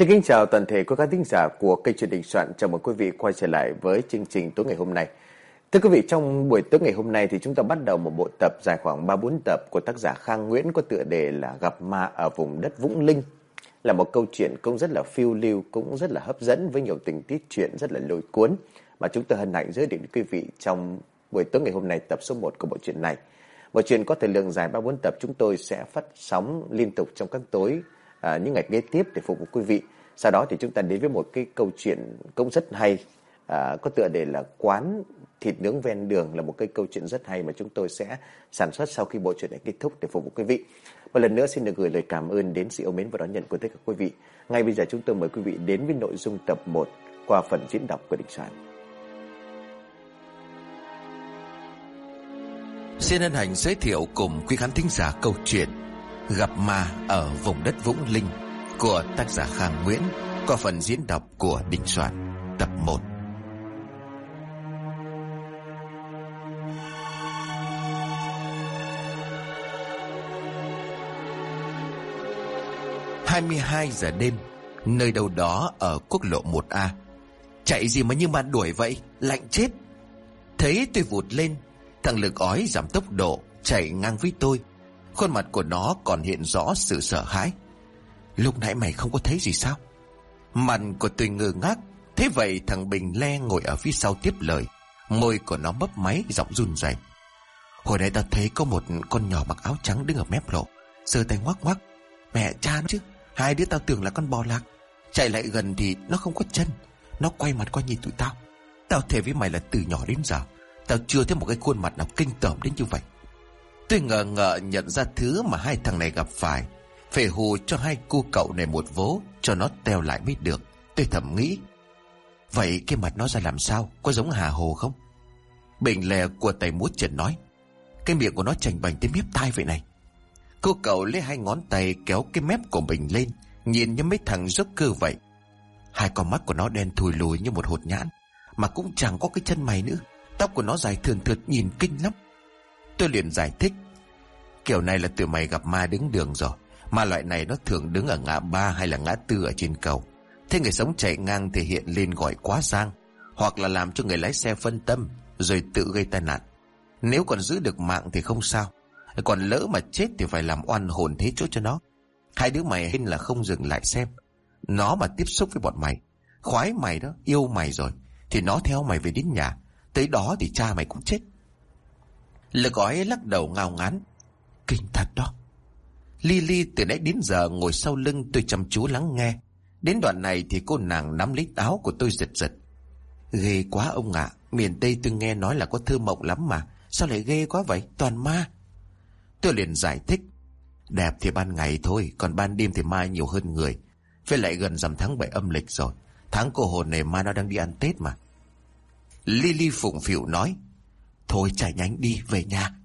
Xin kính chào toàn thể quý khán thính giả của kênh truyền hình soạn. Chào mừng quý vị quay trở lại với chương trình tối ngày hôm nay. Thưa quý vị, trong buổi tối ngày hôm nay thì chúng ta bắt đầu một bộ tập dài khoảng 3-4 tập của tác giả Khang Nguyễn có tựa đề là Gặp ma ở vùng đất Vũng Linh. Là một câu chuyện cũng rất là phiêu lưu, cũng rất là hấp dẫn với nhiều tình tiết chuyện rất là lôi cuốn mà chúng tôi hân hạnh giới thiệu đến quý vị trong buổi tối ngày hôm nay tập số 1 của bộ truyện này. Bộ truyện có thời lượng dài 3-4 tập chúng tôi sẽ phát sóng liên tục trong các tối à, những ngày kế tiếp để phục vụ quý vị. Sau đó thì chúng ta đến với một cái câu chuyện cũng rất hay à, có tựa đề là quán thịt nướng ven đường là một cái câu chuyện rất hay mà chúng tôi sẽ sản xuất sau khi bộ truyện này kết thúc để phục vụ quý vị. Một lần nữa xin được gửi lời cảm ơn đến sự yêu mến và đón nhận của tất cả quý vị. Ngay bây giờ chúng tôi mời quý vị đến với nội dung tập 1 qua phần diễn đọc của Đình Soạn. Xin hân hạnh giới thiệu cùng quý khán thính giả câu chuyện Gặp ma ở vùng đất Vũng Linh của tác giả Khang Nguyễn qua phần diễn đọc của Đình Soạn, tập 1. hai mươi hai giờ đêm, Nơi đâu đó ở quốc lộ 1A Chạy gì mà như mà đuổi vậy? Lạnh chết. Thấy tôi vụt lên, Thằng lực ói giảm tốc độ Chạy ngang với tôi. Khuôn mặt của nó còn hiện rõ sự sợ hãi. Lúc nãy mày không có thấy gì sao? Mặt của tôi ngơ ngác. Thế vậy thằng Bình Le ngồi ở phía sau tiếp lời. Môi của nó mấp máy, giọng run rẩy. Hồi nãy tao thấy có một con nhỏ mặc áo trắng đứng ở mép lộ. Sơ tay ngoắc ngoắc. Mẹ, cha nó chứ. Hai đứa tao tưởng là con bò lạc. Chạy lại gần thì nó không có chân. Nó quay mặt qua nhìn tụi tao. Tao thề với mày là từ nhỏ đến giờ, Tao chưa thấy một cái khuôn mặt nào kinh tởm đến như vậy. Tôi ngờ ngợ nhận ra thứ mà hai thằng này gặp phải. Phải hù cho hai cu cậu này một vố, Cho nó teo lại mới được. Tôi thầm nghĩ, Vậy cái mặt nó ra làm sao? Có giống Hà Hồ không? Bình lè của tay mút trần nói, Cái miệng của nó chành bành tới mép tai vậy này. Cô cậu lấy hai ngón tay kéo cái mép của mình lên, Nhìn như mấy thằng rớt cơ vậy. Hai con mắt của nó đen thùi lùi như một hột nhãn, Mà cũng chẳng có cái chân mày nữa. Tóc của nó dài thường thượt nhìn kinh lắm. Tôi liền giải thích Kiểu này là tụi mày gặp ma đứng đường rồi. Ma loại này nó thường đứng ở ngã ba hay là ngã tư ở trên cầu. Thế người sống chạy ngang thì hiện lên gọi quá sang, Hoặc là làm cho người lái xe phân tâm Rồi tự gây tai nạn. Nếu còn giữ được mạng thì không sao Còn lỡ mà chết thì phải làm oan hồn thế chỗ cho nó. Hai đứa mày hình là không dừng lại xem. Nó mà tiếp xúc với bọn mày Khoái mày đó, yêu mày rồi Thì nó theo mày về đến nhà. Tới đó thì cha mày cũng chết. Lực gói lắc đầu ngao ngán. Kinh thật đó. Lily từ nãy đến giờ ngồi sau lưng tôi chăm chú lắng nghe. Đến đoạn này thì cô nàng nắm lấy áo của tôi giật giật. Ghê quá ông ạ, Miền Tây tôi nghe nói là có thơ mộng lắm mà. Sao lại ghê quá vậy? Toàn ma. Tôi liền giải thích. Đẹp thì ban ngày thôi, Còn ban đêm thì ma nhiều hơn người. Phải lại gần dằm tháng 7 âm lịch rồi. Tháng cổ hồn này ma nó đang đi ăn Tết mà. Lily phụng phịu nói, Thôi chạy nhanh đi, về nhà.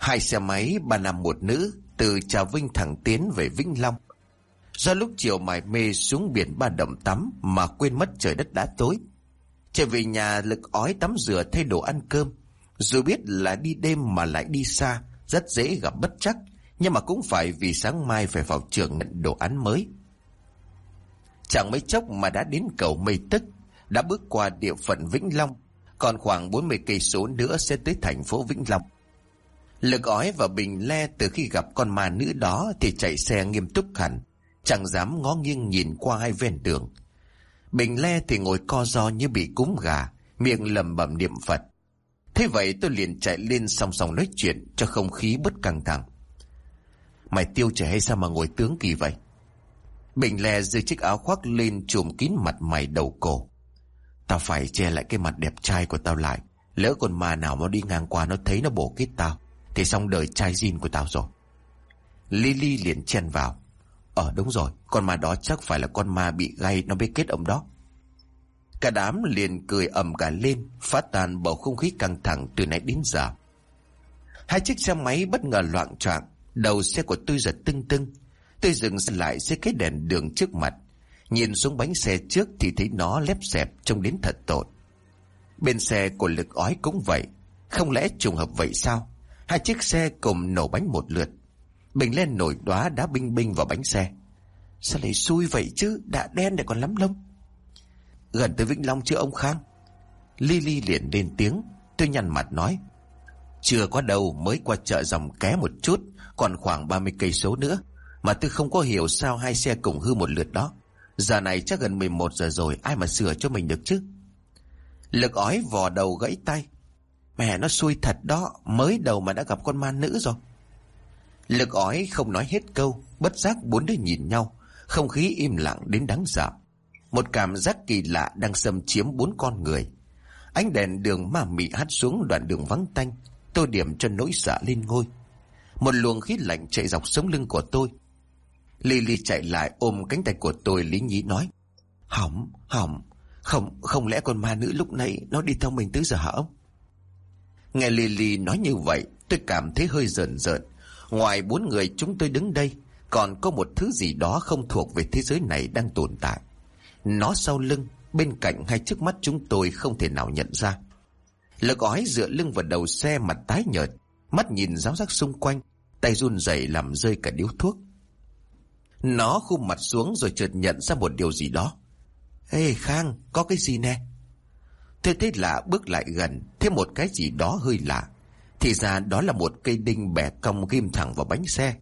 Hai xe máy, ba nam một nữ, Từ Trà Vinh thẳng tiến về Vĩnh Long. Do lúc chiều mải mê xuống biển ba đồng tắm Mà quên mất trời đất đã tối. Trở về nhà, lực ói tắm rửa thay đồ ăn cơm. Dù biết là đi đêm mà lại đi xa, Rất dễ gặp bất chắc, Nhưng mà cũng phải vì sáng mai phải vào trường nhận đồ án mới. Chẳng mấy chốc mà đã đến cầu mây tức, Đã bước qua địa phận Vĩnh Long, Còn khoảng 40 cây số nữa sẽ tới thành phố Vĩnh Long. Lực ói và Bình Le từ khi gặp con ma nữ đó Thì chạy xe nghiêm túc hẳn, Chẳng dám ngó nghiêng nhìn qua hai ven đường. Bình Le thì ngồi co do như bị cúm gà, Miệng lầm bẩm niệm Phật. Thế vậy tôi liền chạy lên song song nói chuyện Cho không khí bất căng thẳng. Mày tiêu trẻ hay sao mà ngồi tướng kỳ vậy? Bình Le giơ chiếc áo khoác lên trùm kín mặt mày đầu cổ. Tao phải che lại cái mặt đẹp trai của tao lại, Lỡ con ma nào mà đi ngang qua nó thấy nó bổ kết tao. Thì xong đời trai zin của tao rồi Lily liền chen vào Ờ đúng rồi, Con ma đó chắc phải là con ma bị gay, Nó mới kết ông đó Cả đám liền cười ầm cả lên, Phát tan bầu không khí căng thẳng từ nãy đến giờ Hai chiếc xe máy bất ngờ loạn choạng, Đầu xe của tôi giật tưng tưng Tôi dừng lại dưới cái đèn đường trước mặt, Nhìn xuống bánh xe trước thì thấy nó lép xẹp, trông đến thật tội. Bên xe của lực ói cũng vậy. Không lẽ trùng hợp vậy sao? Hai chiếc xe cùng nổ bánh một lượt. Bình lên nổi đóa đá binh binh vào bánh xe. Sao lại xui vậy chứ? Đã đen để còn lắm lông. Gần tới Vĩnh Long chưa ông Khang? Lily liền lên tiếng. Tôi nhăn mặt nói. Chưa có đâu, mới qua chợ dòng ké một chút, Còn khoảng 30 cây số nữa. Mà tôi không có hiểu sao hai xe cùng hư một lượt đó. Giờ này chắc gần 11 giờ rồi, Ai mà sửa cho mình được chứ? Lực ói vò đầu gãy tay. Mẹ nó xui thật đó Mới đầu mà đã gặp con ma nữ rồi. Lực ói không nói hết câu Bất giác bốn đứa nhìn nhau. Không khí im lặng đến đáng sợ. Một cảm giác kỳ lạ đang xâm chiếm bốn con người. Ánh đèn đường ma mị hắt xuống đoạn đường vắng tanh Tôi điểm cho nỗi sợ lên ngôi. Một luồng khí lạnh chạy dọc sống lưng của tôi. Lily chạy lại ôm cánh tay của tôi lý nhí nói Hỏng, hỏng. Không, không lẽ con ma nữ lúc nãy Nó đi theo mình tới giờ hả ông? Nghe Lily nói như vậy, Tôi cảm thấy hơi rợn rợn. Ngoài bốn người chúng tôi đứng đây, Còn có một thứ gì đó không thuộc về thế giới này đang tồn tại. Nó sau lưng, Bên cạnh hay trước mắt chúng tôi không thể nào nhận ra. Lực ói dựa lưng vào đầu xe mặt tái nhợt, Mắt nhìn giáo giác xung quanh, Tay run rẩy làm rơi cả điếu thuốc. Nó khum mặt xuống rồi chợt nhận ra một điều gì đó. Ê, Khang, có cái gì nè? Tôi thấy lạ bước lại gần Thêm một cái gì đó hơi lạ. Thì ra đó là một cây đinh bẻ cong ghim thẳng vào bánh xe.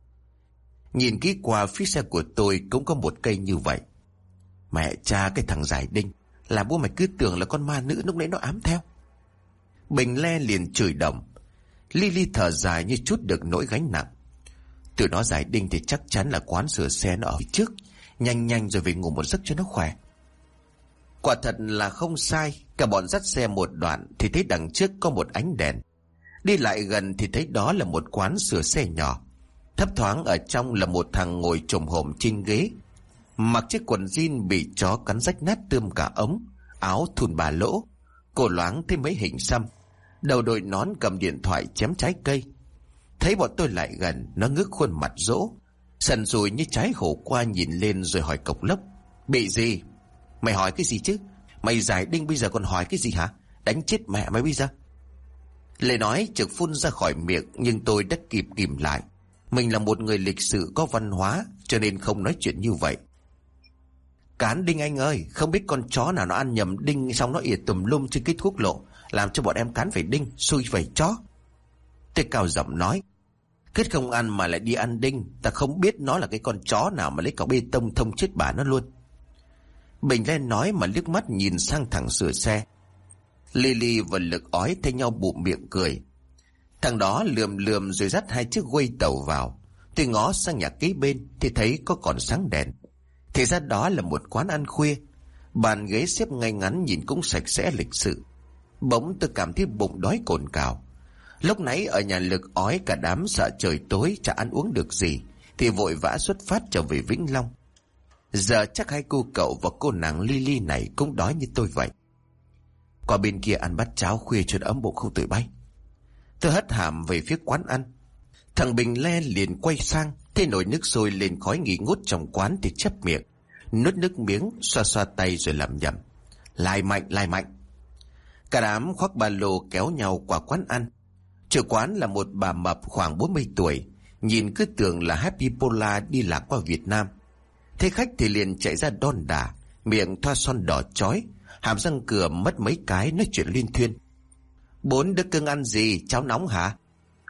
Nhìn kỹ qua phía xe của tôi cũng có một cây như vậy. Mẹ cha, cái thằng giải đinh, Là bố mày cứ tưởng là con ma nữ lúc nãy nó ám theo. Bình le liền chửi đồng. Lily thở dài như chút được nỗi gánh nặng. Từ đó giải đinh thì chắc chắn là quán sửa xe nó ở trước. Nhanh nhanh rồi về ngủ một giấc cho nó khỏe. Quả thật là không sai. Cả bọn dắt xe một đoạn Thì thấy đằng trước có một ánh đèn. Đi lại gần thì thấy đó là một quán sửa xe nhỏ. Thấp thoáng ở trong là một thằng ngồi trồm hổm trên ghế. Mặc chiếc quần jean bị chó cắn rách nát tươm cả ống, Áo thùn bà lỗ. Cổ loáng thêm mấy hình xăm. Đầu đội nón cầm điện thoại chém trái cây. Thấy bọn tôi lại gần, Nó ngước khuôn mặt rỗ. Sần sùi như trái hổ qua nhìn lên rồi hỏi cộc lốc. Bị gì? Mày hỏi cái gì chứ? Mày giải đinh bây giờ còn hỏi cái gì hả? Đánh chết mẹ mày bây giờ. Lời nói, trực phun ra khỏi miệng, Nhưng tôi đã kịp kìm lại. Mình là một người lịch sự có văn hóa, Cho nên không nói chuyện như vậy. Cán đinh anh ơi, Không biết con chó nào nó ăn nhầm đinh Xong nó ỉa tùm lum trên cái thuốc lộ, Làm cho bọn em cán phải đinh, Xui phải chó. Tôi cao giọng nói Kết không ăn mà lại đi ăn đinh, Ta không biết nó là cái con chó nào Mà lấy cả bê tông thông chết bà nó luôn. Bình lên nói mà liếc mắt nhìn sang thằng sửa xe. Lily và lực ói thay nhau bụng miệng cười. Thằng đó lườm lườm rồi dắt hai chiếc quây tàu vào. Tôi ngó sang nhà kế bên, Thì thấy có còn sáng đèn. Thì ra đó là một quán ăn khuya. Bàn ghế xếp ngay ngắn nhìn cũng sạch sẽ lịch sự. Bỗng tôi cảm thấy bụng đói cồn cào. Lúc nãy ở nhà lực ói cả đám sợ trời tối chả ăn uống được gì, Thì vội vã xuất phát trở về Vĩnh Long. Giờ chắc hai cô cậu và cô nàng Lily này cũng đói như tôi vậy. Qua bên kia ăn bát cháo khuya cho ấm bụng không tự bay Tôi hất hàm về phía quán ăn. Thằng Bình Le liền quay sang Thế nồi nước sôi lên khói nghỉ ngút trong quán thì chấp miệng, Nuốt nước miếng, xoa xoa tay rồi làm nhầm lai mạnh lai mạnh. Cả đám khoác ba lô kéo nhau qua quán ăn. Chủ quán là một bà mập khoảng 40 tuổi, Nhìn cứ tưởng là Happy Pola đi lạc qua Việt Nam. Thế khách thì liền chạy ra đon đà, Miệng thoa son đỏ chói, Hàm răng cửa mất mấy cái nói chuyện liên thuyên. Bốn đứa cưng ăn gì Cháo nóng hả?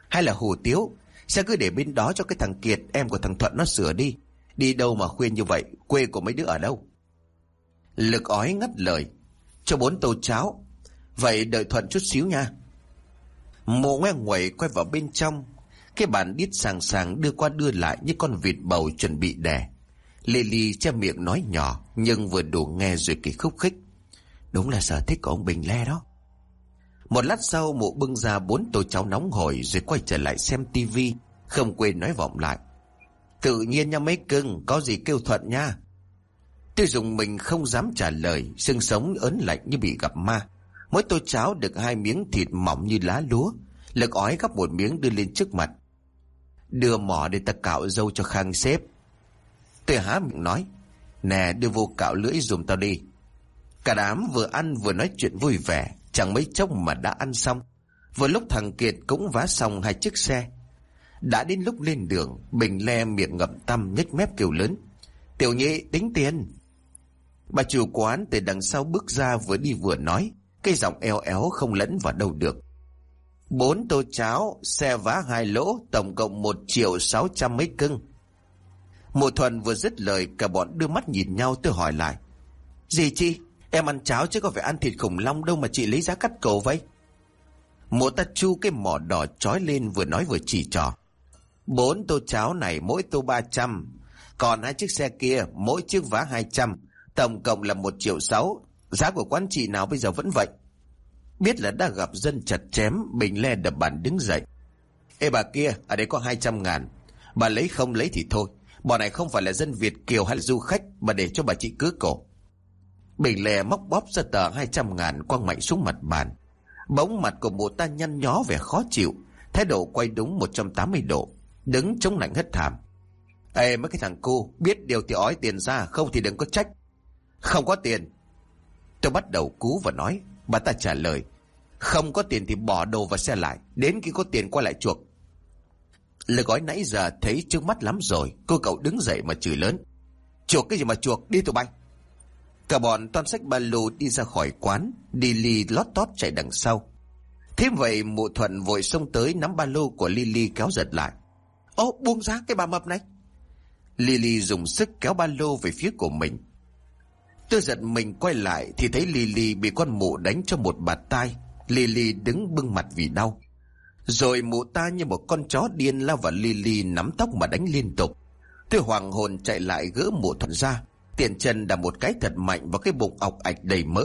Hay là hủ tiếu? Sẽ cứ để bên đó cho cái thằng Kiệt, Em của thằng Thuận nó sửa đi? Đi đâu mà khuyên như vậy, Quê của mấy đứa ở đâu? Lực ói ngắt lời. Cho bốn tô cháo. Vậy đợi Thuận chút xíu nha. Mộ ngoe nguẩy quay vào bên trong. Cái bàn đít sàng sàng đưa qua đưa lại Như con vịt bầu chuẩn bị đẻ Lily che miệng nói nhỏ, Nhưng vừa đủ nghe rồi kỳ khúc khích. Đúng là sở thích của ông Bình Le đó. Một lát sau, mụ bưng ra bốn tô cháo nóng hổi Rồi quay trở lại xem tivi Không quên nói vọng lại. Tự nhiên nha mấy cưng, Có gì kêu thuận nha. Tiêu dùng mình không dám trả lời, Xương sống ớn lạnh như bị gặp ma. Mỗi tô cháo được hai miếng thịt mỏng như lá lúa, Lực ói gắp một miếng đưa lên trước mặt. Đưa mỏ để ta cạo dâu cho Khang xếp. Tôi há miệng nói Nè đưa vô cạo lưỡi dùm tao đi Cả đám vừa ăn vừa nói chuyện vui vẻ Chẳng mấy chốc mà đã ăn xong Vừa lúc thằng Kiệt cũng vá xong hai chiếc xe Đã đến lúc lên đường Bình le miệng ngậm tăm nhếch mép kêu lớn Tiểu nhị tính tiền. Bà chủ quán từ đằng sau bước ra vừa đi vừa nói. cái giọng eo éo không lẫn vào đâu được. Bốn tô cháo, xe vá hai lỗ, tổng cộng một triệu sáu trăm mấy cưng. Mộ thuần vừa dứt lời, cả bọn đưa mắt nhìn nhau tôi hỏi lại. Gì chi? Em ăn cháo chứ có phải ăn thịt khủng long đâu mà chị lấy giá cắt cầu vậy? Mộ ta chu cái mỏ đỏ trói lên vừa nói vừa chỉ trò. Bốn tô cháo này mỗi tô ba trăm, còn hai chiếc xe kia mỗi chiếc vá hai trăm, tổng cộng là một triệu sáu. Giá của quán chị nào bây giờ vẫn vậy? Biết là đã gặp dân chặt chém, Bình Le đập bàn đứng dậy. Ê bà kia, ở đây có 200 ngàn. Bà lấy không lấy thì thôi. Bọn này không phải là dân Việt Kiều hay là du khách mà để cho bà chị cứ cổ. Bình lè móc bóp ra tờ 200 ngàn quăng mạnh xuống mặt bàn. bóng mặt của mụ ta nhăn nhó vẻ khó chịu, thái độ quay đúng 180 độ, đứng chống lạnh hất thảm. Ê mấy cái thằng cô, biết điều thì ói tiền ra, không thì đừng có trách. Không có tiền. Tôi bắt đầu cú và nói, bà ta trả lời. Không có tiền thì bỏ đồ và xe lại, đến khi có tiền quay lại chuộc. Lời gói nãy giờ thấy trước mắt lắm rồi, cô cậu đứng dậy mà chửi lớn. Chuộc cái gì mà chuộc, đi tụi bay. Cả bọn toan sách ba lô đi ra khỏi quán, đi Lily lót tót chạy đằng sau. Thế vậy mụ thuận vội xông tới nắm ba lô của Lily kéo giật lại. Ô, buông ra cái bà mập này. Lily dùng sức kéo ba lô về phía của mình. Tôi giật mình quay lại thì thấy Lily bị con mụ đánh cho một bạt tai. Lily đứng bưng mặt vì đau. Rồi mụ ta như một con chó điên lao vào Lily nắm tóc mà đánh liên tục. Tôi hoàng hồn chạy lại gỡ mụ thuận ra. tiền chân đạp một cái thật mạnh vào cái bụng ọc ạch đầy mỡ.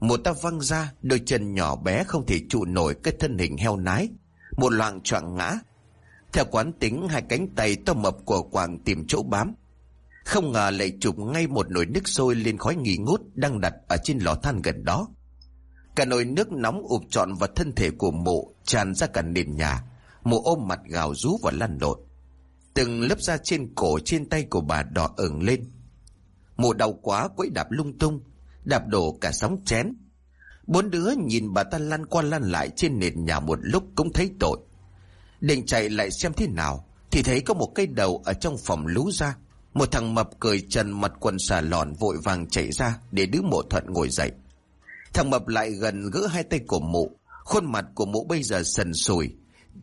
Mụ ta văng ra, đôi chân nhỏ bé không thể trụ nổi cái thân hình heo nái. Một loạn choạng ngã. Theo quán tính hai cánh tay to mập của Quảng tìm chỗ bám. Không ngờ lại chụp ngay một nồi nước sôi lên khói nghi ngút đang đặt ở trên lò than gần đó. Cả nồi nước nóng ụp trọn vào thân thể của mụ tràn ra cả nền nhà. Mụ ôm mặt gào rú và lăn lộn. Từng lớp da trên cổ trên tay của bà đỏ ửng lên. Mụ đau quá quẫy đạp lung tung, đạp đổ cả sóng chén. Bốn đứa nhìn bà ta lăn qua lăn lại trên nền nhà một lúc cũng thấy tội. Định chạy lại xem thế nào, thì thấy có một cây đầu ở trong phòng lú ra. Một thằng mập cười trần mặt quần xà lòn vội vàng chạy ra để đứa mộ thuận ngồi dậy. Thằng mập lại gần gỡ hai tay của mụ, khuôn mặt của mụ bây giờ sần sùi.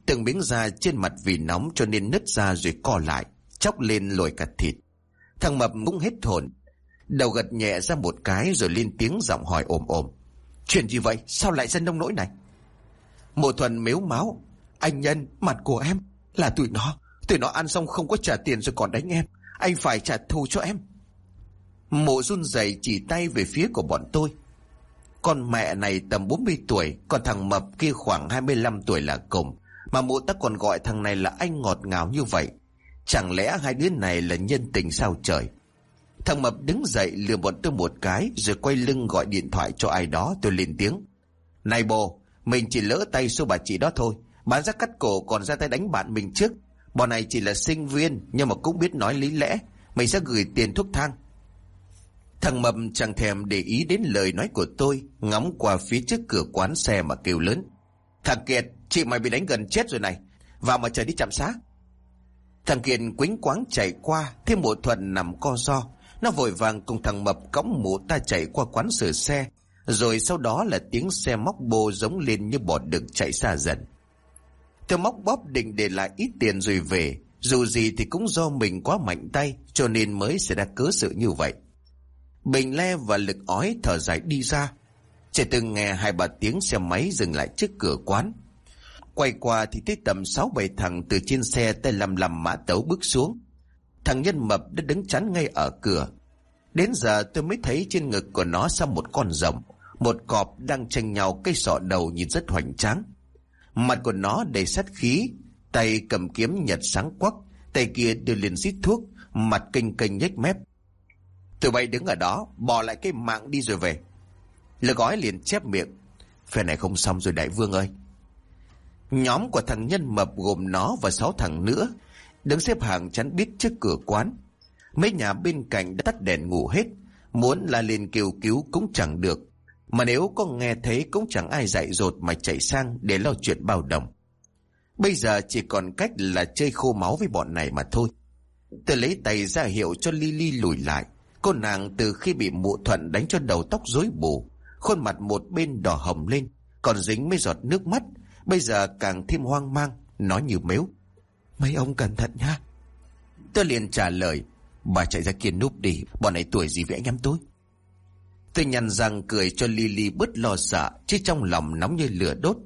Từng miếng da trên mặt vì nóng cho nên nứt ra rồi co lại, chóc lên lồi cả thịt. Thằng mập cũng hết hồn, đầu gật nhẹ ra một cái rồi lên tiếng giọng hỏi ồm ồm. Chuyện gì vậy? Sao lại dân nông nỗi này? Mộ thuần mếu máu. Anh Nhân, mặt của em là tụi nó. Tụi nó ăn xong không có trả tiền rồi còn đánh em. Anh phải trả thù cho em. Mộ run rẩy chỉ tay về phía của bọn tôi. Con mẹ này tầm 40 tuổi, còn thằng mập kia khoảng 25 tuổi là cùng. Mà mụ ta còn gọi thằng này là anh ngọt ngào như vậy. Chẳng lẽ hai đứa này là nhân tình sao trời? Thằng mập đứng dậy lừa bọn tôi một cái rồi quay lưng gọi điện thoại cho ai đó tôi lên tiếng. Này bồ, mình chỉ lỡ tay số bà chị đó thôi. Bán ra cắt cổ còn ra tay đánh bạn mình trước. Bọn này chỉ là sinh viên nhưng mà cũng biết nói lý lẽ. Mình sẽ gửi tiền thuốc thang. Thằng Mập chẳng thèm để ý đến lời nói của tôi, ngắm qua phía trước cửa quán xe mà kêu lớn. Thằng Kiệt, chị mày bị đánh gần chết rồi này, vào mà chờ đi chạm xá. Thằng Kiệt quính quáng chạy qua, thêm bộ thuận nằm co do. Nó vội vàng cùng thằng Mập cõng mụ ta chạy qua quán sửa xe, rồi sau đó là tiếng xe móc bô giống lên như bọt đực chạy xa dần. Tôi móc bóp định để lại ít tiền rồi về, dù gì thì cũng do mình quá mạnh tay cho nên mới xảy ra cớ sự như vậy. Bình le và lực ói thở dài đi ra. Chỉ từng nghe hai ba tiếng xe máy dừng lại trước cửa quán. Quay qua thì thấy tầm sáu bảy thằng từ trên xe tay lầm lầm mã tấu bước xuống. Thằng nhân mập đã đứng chắn ngay ở cửa. Đến giờ tôi mới thấy trên ngực của nó xăm một con rồng. Một cọp đang tranh nhau cây sọ đầu nhìn rất hoành tráng. Mặt của nó đầy sát khí, tay cầm kiếm nhật sáng quắc, tay kia đưa liền xít thuốc, mặt kênh kênh nhếch mép. Tụi bay đứng ở đó, bỏ lại cái mạng đi rồi về. Lừa gói liền chép miệng. Phe này không xong rồi đại vương ơi. Nhóm của thằng nhân mập gồm nó và sáu thằng nữa, đứng xếp hàng chắn biết trước cửa quán. Mấy nhà bên cạnh đã tắt đèn ngủ hết, muốn là liền kêu cứu cũng chẳng được. Mà nếu có nghe thấy cũng chẳng ai dạy dột mà chạy sang để lo chuyện bao đồng. Bây giờ chỉ còn cách là chơi khô máu với bọn này mà thôi. Tôi lấy tay ra hiệu cho Lily lùi lại. Cô nàng từ khi bị mụ thuận đánh cho đầu tóc rối bù, khuôn mặt một bên đỏ hồng lên, còn dính mấy giọt nước mắt, bây giờ càng thêm hoang mang, nói như mếu. Mấy ông cẩn thận nha. Tôi liền trả lời, bà chạy ra kia núp đi, bọn này tuổi gì với anh em tôi. Tôi nhăn răng cười cho Lily bớt lo sợ, chứ trong lòng nóng như lửa đốt.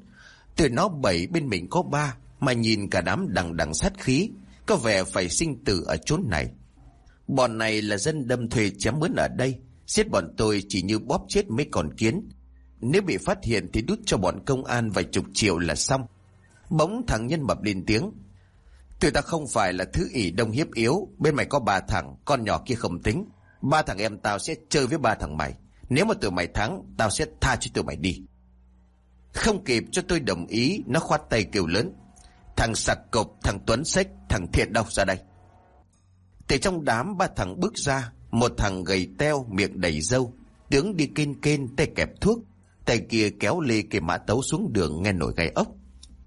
Từ nó bảy bên mình có ba, mà nhìn cả đám đằng đằng sát khí, có vẻ phải sinh tử ở chốn này. Bọn này là dân đâm thuê chém mướn ở đây, giết bọn tôi chỉ như bóp chết mấy con kiến. Nếu bị phát hiện thì đút cho bọn công an vài chục triệu là xong. Bỗng thằng nhân mập lên tiếng. Tụi ta không phải là thứ ỷ đông hiếp yếu, bên mày có ba thằng, con nhỏ kia không tính. Ba thằng em tao sẽ chơi với ba thằng mày. Nếu mà tụi mày thắng, tao sẽ tha cho tụi mày đi. Không kịp cho tôi đồng ý, nó khoát tay kêu lớn. Thằng sặc cộp, thằng Tuấn Sách, thằng Thiện đâu ra đây. Từ trong đám ba thằng bước ra, một thằng gầy teo, miệng đầy râu, tướng đi kên kên tay kẹp thuốc, tay kia kéo lê cái mã tấu xuống đường nghe nổi gai ốc.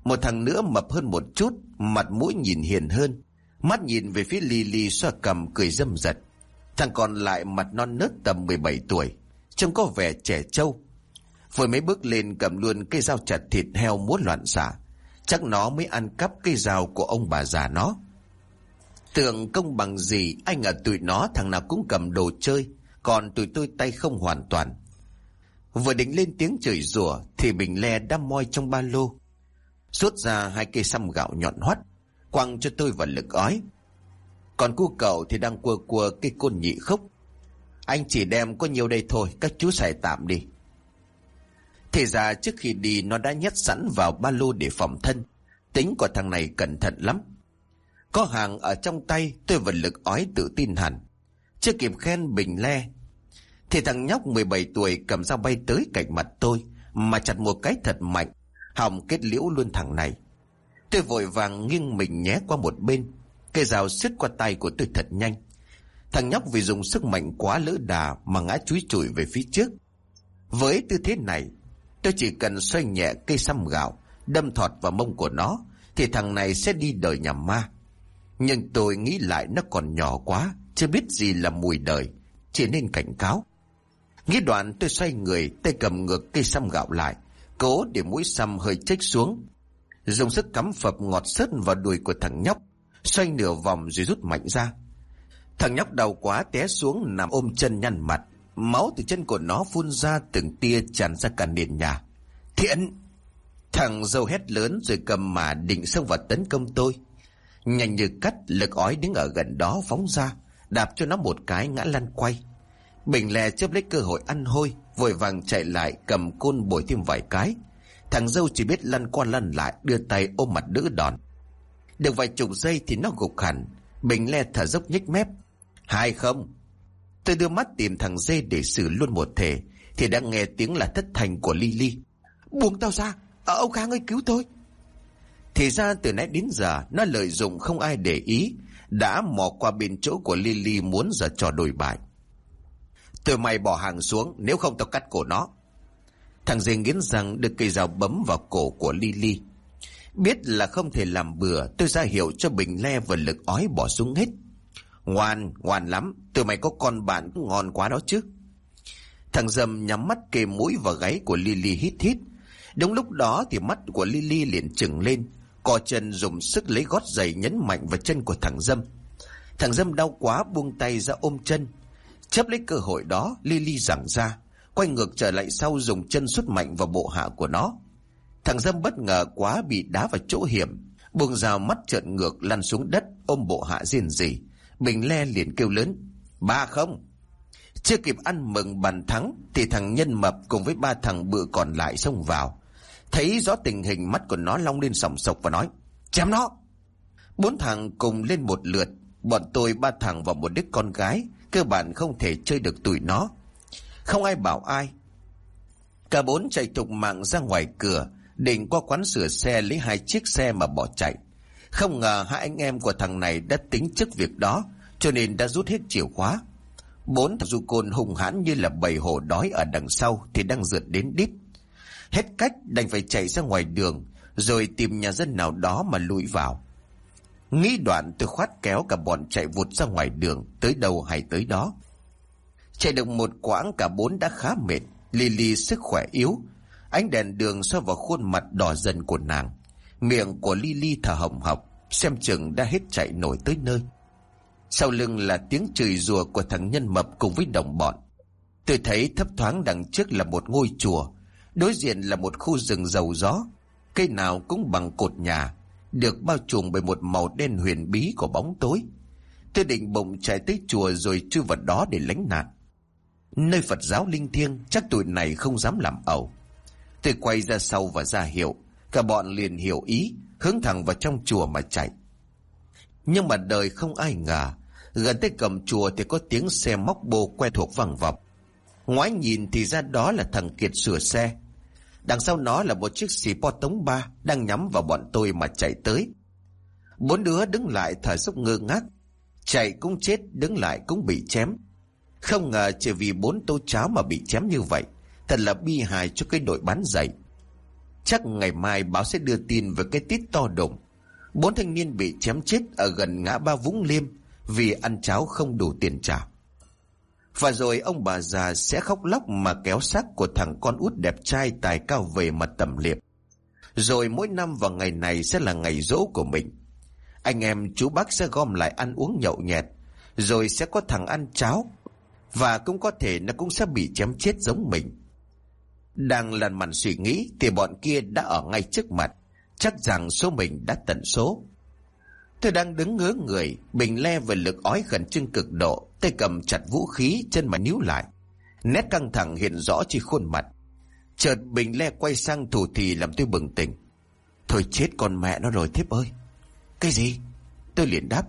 Một thằng nữa mập hơn một chút, mặt mũi nhìn hiền hơn, mắt nhìn về phía Lily xoa cầm cười dâm giật. Thằng còn lại mặt non nớt tầm 17 tuổi, trông có vẻ trẻ trâu. Vừa mấy bước lên cầm luôn cây dao chặt thịt heo muốn loạn xả. Chắc nó mới ăn cắp cây dao của ông bà già nó. Tưởng công bằng gì anh ở tụi nó thằng nào cũng cầm đồ chơi, còn tụi tôi tay không hoàn toàn. Vừa định lên tiếng chửi rủa thì Bình Le đã moi trong ba lô. Rút ra hai cây xăm gạo nhọn hoắt, quăng cho tôi vào lực ói. Còn cu cậu thì đang quơ quơ cây côn nhị khúc. Anh chỉ đem có nhiều đây thôi, các chú xài tạm đi. Thì ra trước khi đi nó đã nhét sẵn vào ba lô để phòng thân. Tính của thằng này cẩn thận lắm. Có hàng ở trong tay tôi vẫn lực ói tự tin hẳn. Chưa kịp khen bình le. Thì thằng nhóc 17 tuổi cầm dao bay tới cạnh mặt tôi mà chặt một cái thật mạnh. hỏng kết liễu luôn thằng này. Tôi vội vàng nghiêng mình nhé qua một bên. Cây rào xứt qua tay của tôi thật nhanh. Thằng nhóc vì dùng sức mạnh quá lỡ đà mà ngã chúi chùi về phía trước. Với tư thế này, tôi chỉ cần xoay nhẹ cây xăm gạo, đâm thọt vào mông của nó, thì thằng này sẽ đi đời nhà ma. Nhưng tôi nghĩ lại nó còn nhỏ quá, chưa biết gì là mùi đời, chỉ nên cảnh cáo. Nghĩ đoạn tôi xoay người, tay cầm ngược cây xăm gạo lại, cố để mũi xăm hơi chếch xuống. Dùng sức cắm phập ngọt sớt vào đùi của thằng nhóc, xoay nửa vòng rồi rút mạnh ra. Thằng nhóc đau quá té xuống nằm ôm chân nhăn mặt. Máu từ chân của nó phun ra từng tia tràn ra cả nền nhà. Thiện! Thằng dâu hét lớn rồi cầm mà định xông vào tấn công tôi. Nhanh như cắt lực ói đứng ở gần đó phóng ra, đạp cho nó một cái ngã lăn quay. Bình lè chấp lấy cơ hội ăn hôi, vội vàng chạy lại cầm côn bồi thêm vài cái. Thằng dâu chỉ biết lăn qua lăn lại đưa tay ôm mặt đỡ đòn. Được vài chục giây thì nó gục hẳn. Bình lè thở dốc nhếch mép. Hai không? Tôi đưa mắt tìm thằng dê để xử luôn một thể. Thì đã nghe tiếng là thất thành của Lily. Buông tao ra, ông Khang ơi cứu tôi. Thì ra từ nãy đến giờ nó lợi dụng không ai để ý. Đã mò qua bên chỗ của Lily muốn giờ trò đổi bại. từ mày bỏ hàng xuống nếu không tao cắt cổ nó. Thằng dê nghiến rằng được cây dao bấm vào cổ của Lily. Biết là không thể làm bừa tôi ra hiệu cho Bình Le và lực ói bỏ xuống hết. Ngoan, ngoan lắm, từ mày có con bạn ngon quá đó chứ. Thằng Dâm nhắm mắt kề mũi vào gáy của Lily hít hít. Đúng lúc đó thì mắt của Lily liền trừng lên, co chân dùng sức lấy gót giày nhấn mạnh vào chân của thằng Dâm. Thằng Dâm đau quá buông tay ra ôm chân. Chấp lấy cơ hội đó, Lily giảng ra, quay ngược trở lại sau dùng chân xuất mạnh vào bộ hạ của nó. Thằng Dâm bất ngờ quá bị đá vào chỗ hiểm, buông rào mắt trợn ngược lăn xuống đất ôm bộ hạ riêng gì. Bình Le liền kêu lớn. Ba không? Chưa kịp ăn mừng bàn thắng thì thằng nhân mập cùng với ba thằng bự còn lại xông vào. Thấy rõ tình hình mắt của nó long lên sòng sộc và nói. Chém nó! Bốn thằng cùng lên một lượt. Bọn tôi ba thằng và một đứa con gái. Cơ bản không thể chơi được tụi nó. Không ai bảo ai. Cả bốn chạy thục mạng ra ngoài cửa. Định qua quán sửa xe lấy hai chiếc xe mà bỏ chạy. Không ngờ hai anh em của thằng này đã tính trước việc đó, cho nên đã rút hết chìa khóa. Bốn thằng du côn hung hãn như là bầy hổ đói ở đằng sau thì đang rượt đến đít. Hết cách đành phải chạy ra ngoài đường, rồi tìm nhà dân nào đó mà lùi vào. Nghĩ đoạn tôi khoát kéo cả bọn chạy vụt ra ngoài đường, tới đâu hay tới đó. Chạy được một quãng cả bốn đã khá mệt, Lily sức khỏe yếu. Ánh đèn đường soi vào khuôn mặt đỏ dần của nàng. Miệng của Lily thở hồng hộc, xem chừng đã hết chạy nổi tới nơi. Sau lưng là tiếng chửi rủa của thằng nhân mập cùng với đồng bọn. Tôi thấy thấp thoáng đằng trước là một ngôi chùa, đối diện là một khu rừng giàu gió, cây nào cũng bằng cột nhà, được bao trùm bởi một màu đen huyền bí của bóng tối. Tôi định bụng chạy tới chùa rồi chui vào đó để lánh nạn. Nơi Phật giáo linh thiêng chắc tụi này không dám làm ẩu. Tôi quay ra sau và ra hiệu, cả bọn liền hiểu ý, hướng thẳng vào trong chùa mà chạy. Nhưng mà đời không ai ngờ, gần tới cầm chùa thì có tiếng xe móc bô quen thuộc vẳng vọng. Ngoái nhìn thì ra đó là thằng Kiệt sửa xe. Đằng sau nó là một chiếc xì po tống ba đang nhắm vào bọn tôi mà chạy tới. Bốn đứa đứng lại thở xúc ngơ ngác. Chạy cũng chết, đứng lại cũng bị chém. Không ngờ chỉ vì bốn tô cháo mà bị chém như vậy. Thật là bi hài cho cái đội bán giày. Chắc ngày mai báo sẽ đưa tin về cái tít to đùng. Bốn thanh niên bị chém chết ở gần ngã ba Vũng Liêm vì ăn cháo không đủ tiền trả. Và rồi ông bà già sẽ khóc lóc mà kéo xác của thằng con út đẹp trai tài cao về mà tầm liệp. Rồi mỗi năm vào ngày này sẽ là ngày rỗ của mình. Anh em chú bác sẽ gom lại ăn uống nhậu nhẹt, rồi sẽ có thằng ăn cháo, và cũng có thể nó cũng sẽ bị chém chết giống mình. Đang lần màn suy nghĩ thì bọn kia đã ở ngay trước mặt, chắc rằng số mình đã tận số. Tôi đang đứng ngớ người, bình le về lực ói khẩn trương cực độ, tay cầm chặt vũ khí, chân mà níu lại. Nét căng thẳng hiện rõ trên khuôn mặt. Chợt bình le quay sang thủ thì làm tôi bừng tỉnh. Thôi chết con mẹ nó rồi thiếp ơi. Cái gì? Tôi liền đáp.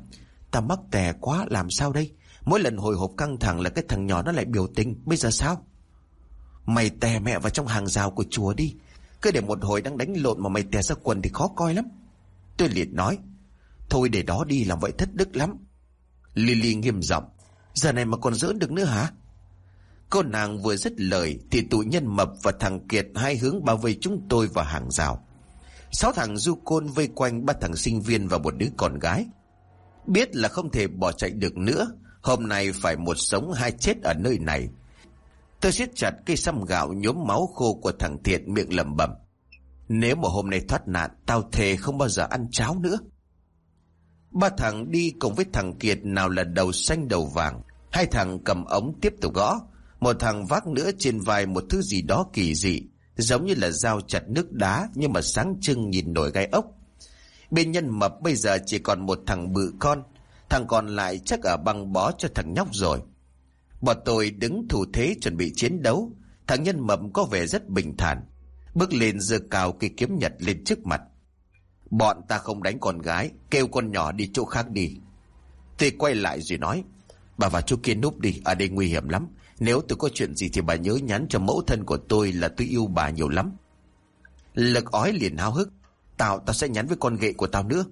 Ta mắc tè quá làm sao đây? Mỗi lần hồi hộp căng thẳng là cái thằng nhỏ nó lại biểu tình. Bây giờ sao? Mày tè mẹ vào trong hàng rào của chùa đi. Cứ để một hồi đang đánh lộn mà mày tè ra quần thì khó coi lắm. Tôi liền nói. Thôi để đó đi làm vậy thất đức lắm. Lily nghiêm giọng Giờ này mà còn giỡn được nữa hả? Cô nàng vừa dứt lời thì tụi nhân mập và thằng Kiệt hai hướng bao vây chúng tôi vào hàng rào. Sáu thằng du côn vây quanh ba thằng sinh viên và một đứa con gái. Biết là không thể bỏ chạy được nữa, hôm nay phải một sống hai chết ở nơi này. Tôi siết chặt cây xăm gạo nhốm máu khô của thằng Thiện miệng lẩm bẩm. Nếu mà hôm nay thoát nạn, tao thề không bao giờ ăn cháo nữa. Ba thằng đi cùng với thằng Kiệt nào là đầu xanh đầu vàng. Hai thằng cầm ống tiếp tục gõ. Một thằng vác nữa trên vai một thứ gì đó kỳ dị. Giống như là dao chặt nước đá, nhưng mà sáng trưng nhìn nổi gai ốc. Bên nhân mập bây giờ chỉ còn một thằng bự con. Thằng còn lại chắc ở băng bó cho thằng nhóc rồi. Bọn tôi đứng thủ thế chuẩn bị chiến đấu. Thằng nhân mập có vẻ rất bình thản. Bước lên giơ cao cây kiếm nhật lên trước mặt. Bọn ta không đánh con gái, kêu con nhỏ đi chỗ khác đi. Tôi quay lại rồi nói, bà và chú kia núp đi, ở đây nguy hiểm lắm. Nếu tôi có chuyện gì thì bà nhớ nhắn cho mẫu thân của tôi là tôi yêu bà nhiều lắm. Lực ói liền hao hức, tao tao sẽ nhắn với con ghệ của tao nữa.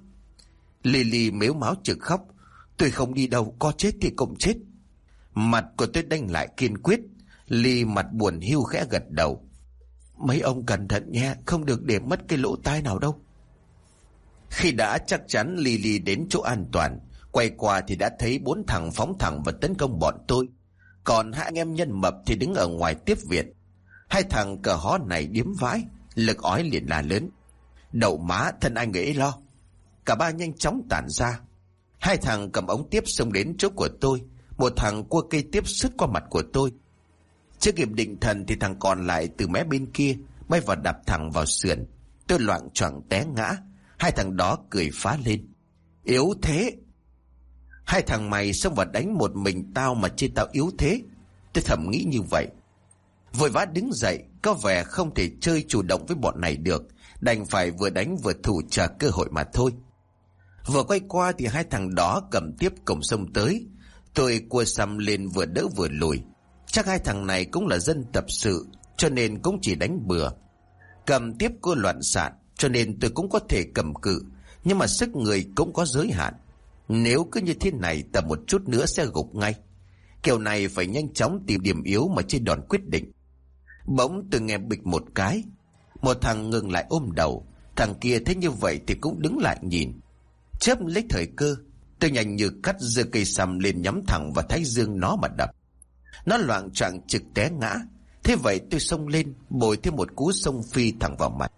Lily mếu máu trực khóc, tôi không đi đâu, có chết thì cũng chết. Mặt của tôi đanh lại kiên quyết, Ly mặt buồn hiu khẽ gật đầu. Mấy ông cẩn thận nhé, không được để mất cái lỗ tai nào đâu. Khi đã chắc chắn Lily đến chỗ an toàn, quay qua thì đã thấy bốn thằng phóng thẳng và tấn công bọn tôi. Còn hai anh em nhân mập thì đứng ở ngoài tiếp viện. Hai thằng cờ hó này điếm vãi, lực ói liền là lớn. Đậu má thân anh ấy lo. Cả ba nhanh chóng tản ra. Hai thằng cầm ống tiếp xông đến chỗ của tôi. Một thằng cua cây tiếp sứt qua mặt của tôi. Chưa kịp định thần thì thằng còn lại từ mé bên kia bay vào đạp thẳng vào sườn. Tôi loạn choạng té ngã Hai thằng đó cười phá lên. Yếu thế. Hai thằng mày xông vào đánh một mình tao mà chê tao yếu thế. Tôi thầm nghĩ như vậy. Vội vã đứng dậy, có vẻ không thể chơi chủ động với bọn này được. Đành phải vừa đánh vừa thủ chờ cơ hội mà thôi. Vừa quay qua thì hai thằng đó cầm tiếp cổng sông tới. Tôi cua xăm lên vừa đỡ vừa lùi. Chắc hai thằng này cũng là dân tập sự, cho nên cũng chỉ đánh bừa. Cầm tiếp cô loạn xạ cho nên tôi cũng có thể cầm cự Nhưng mà sức người cũng có giới hạn Nếu cứ như thế này Tầm một chút nữa sẽ gục ngay Kiểu này phải nhanh chóng tìm điểm yếu Mà trên đòn quyết định Bỗng tôi nghe bịch một cái Một thằng ngừng lại ôm đầu Thằng kia thấy như vậy thì cũng đứng lại nhìn Chớp lấy thời cơ, tôi nhanh như cắt dưa cây sầm lên nhắm thẳng vào thái dương nó mà đập. Nó loạn trạng trực té ngã. Thế vậy tôi xông lên, bồi thêm một cú sông phi thẳng vào mặt.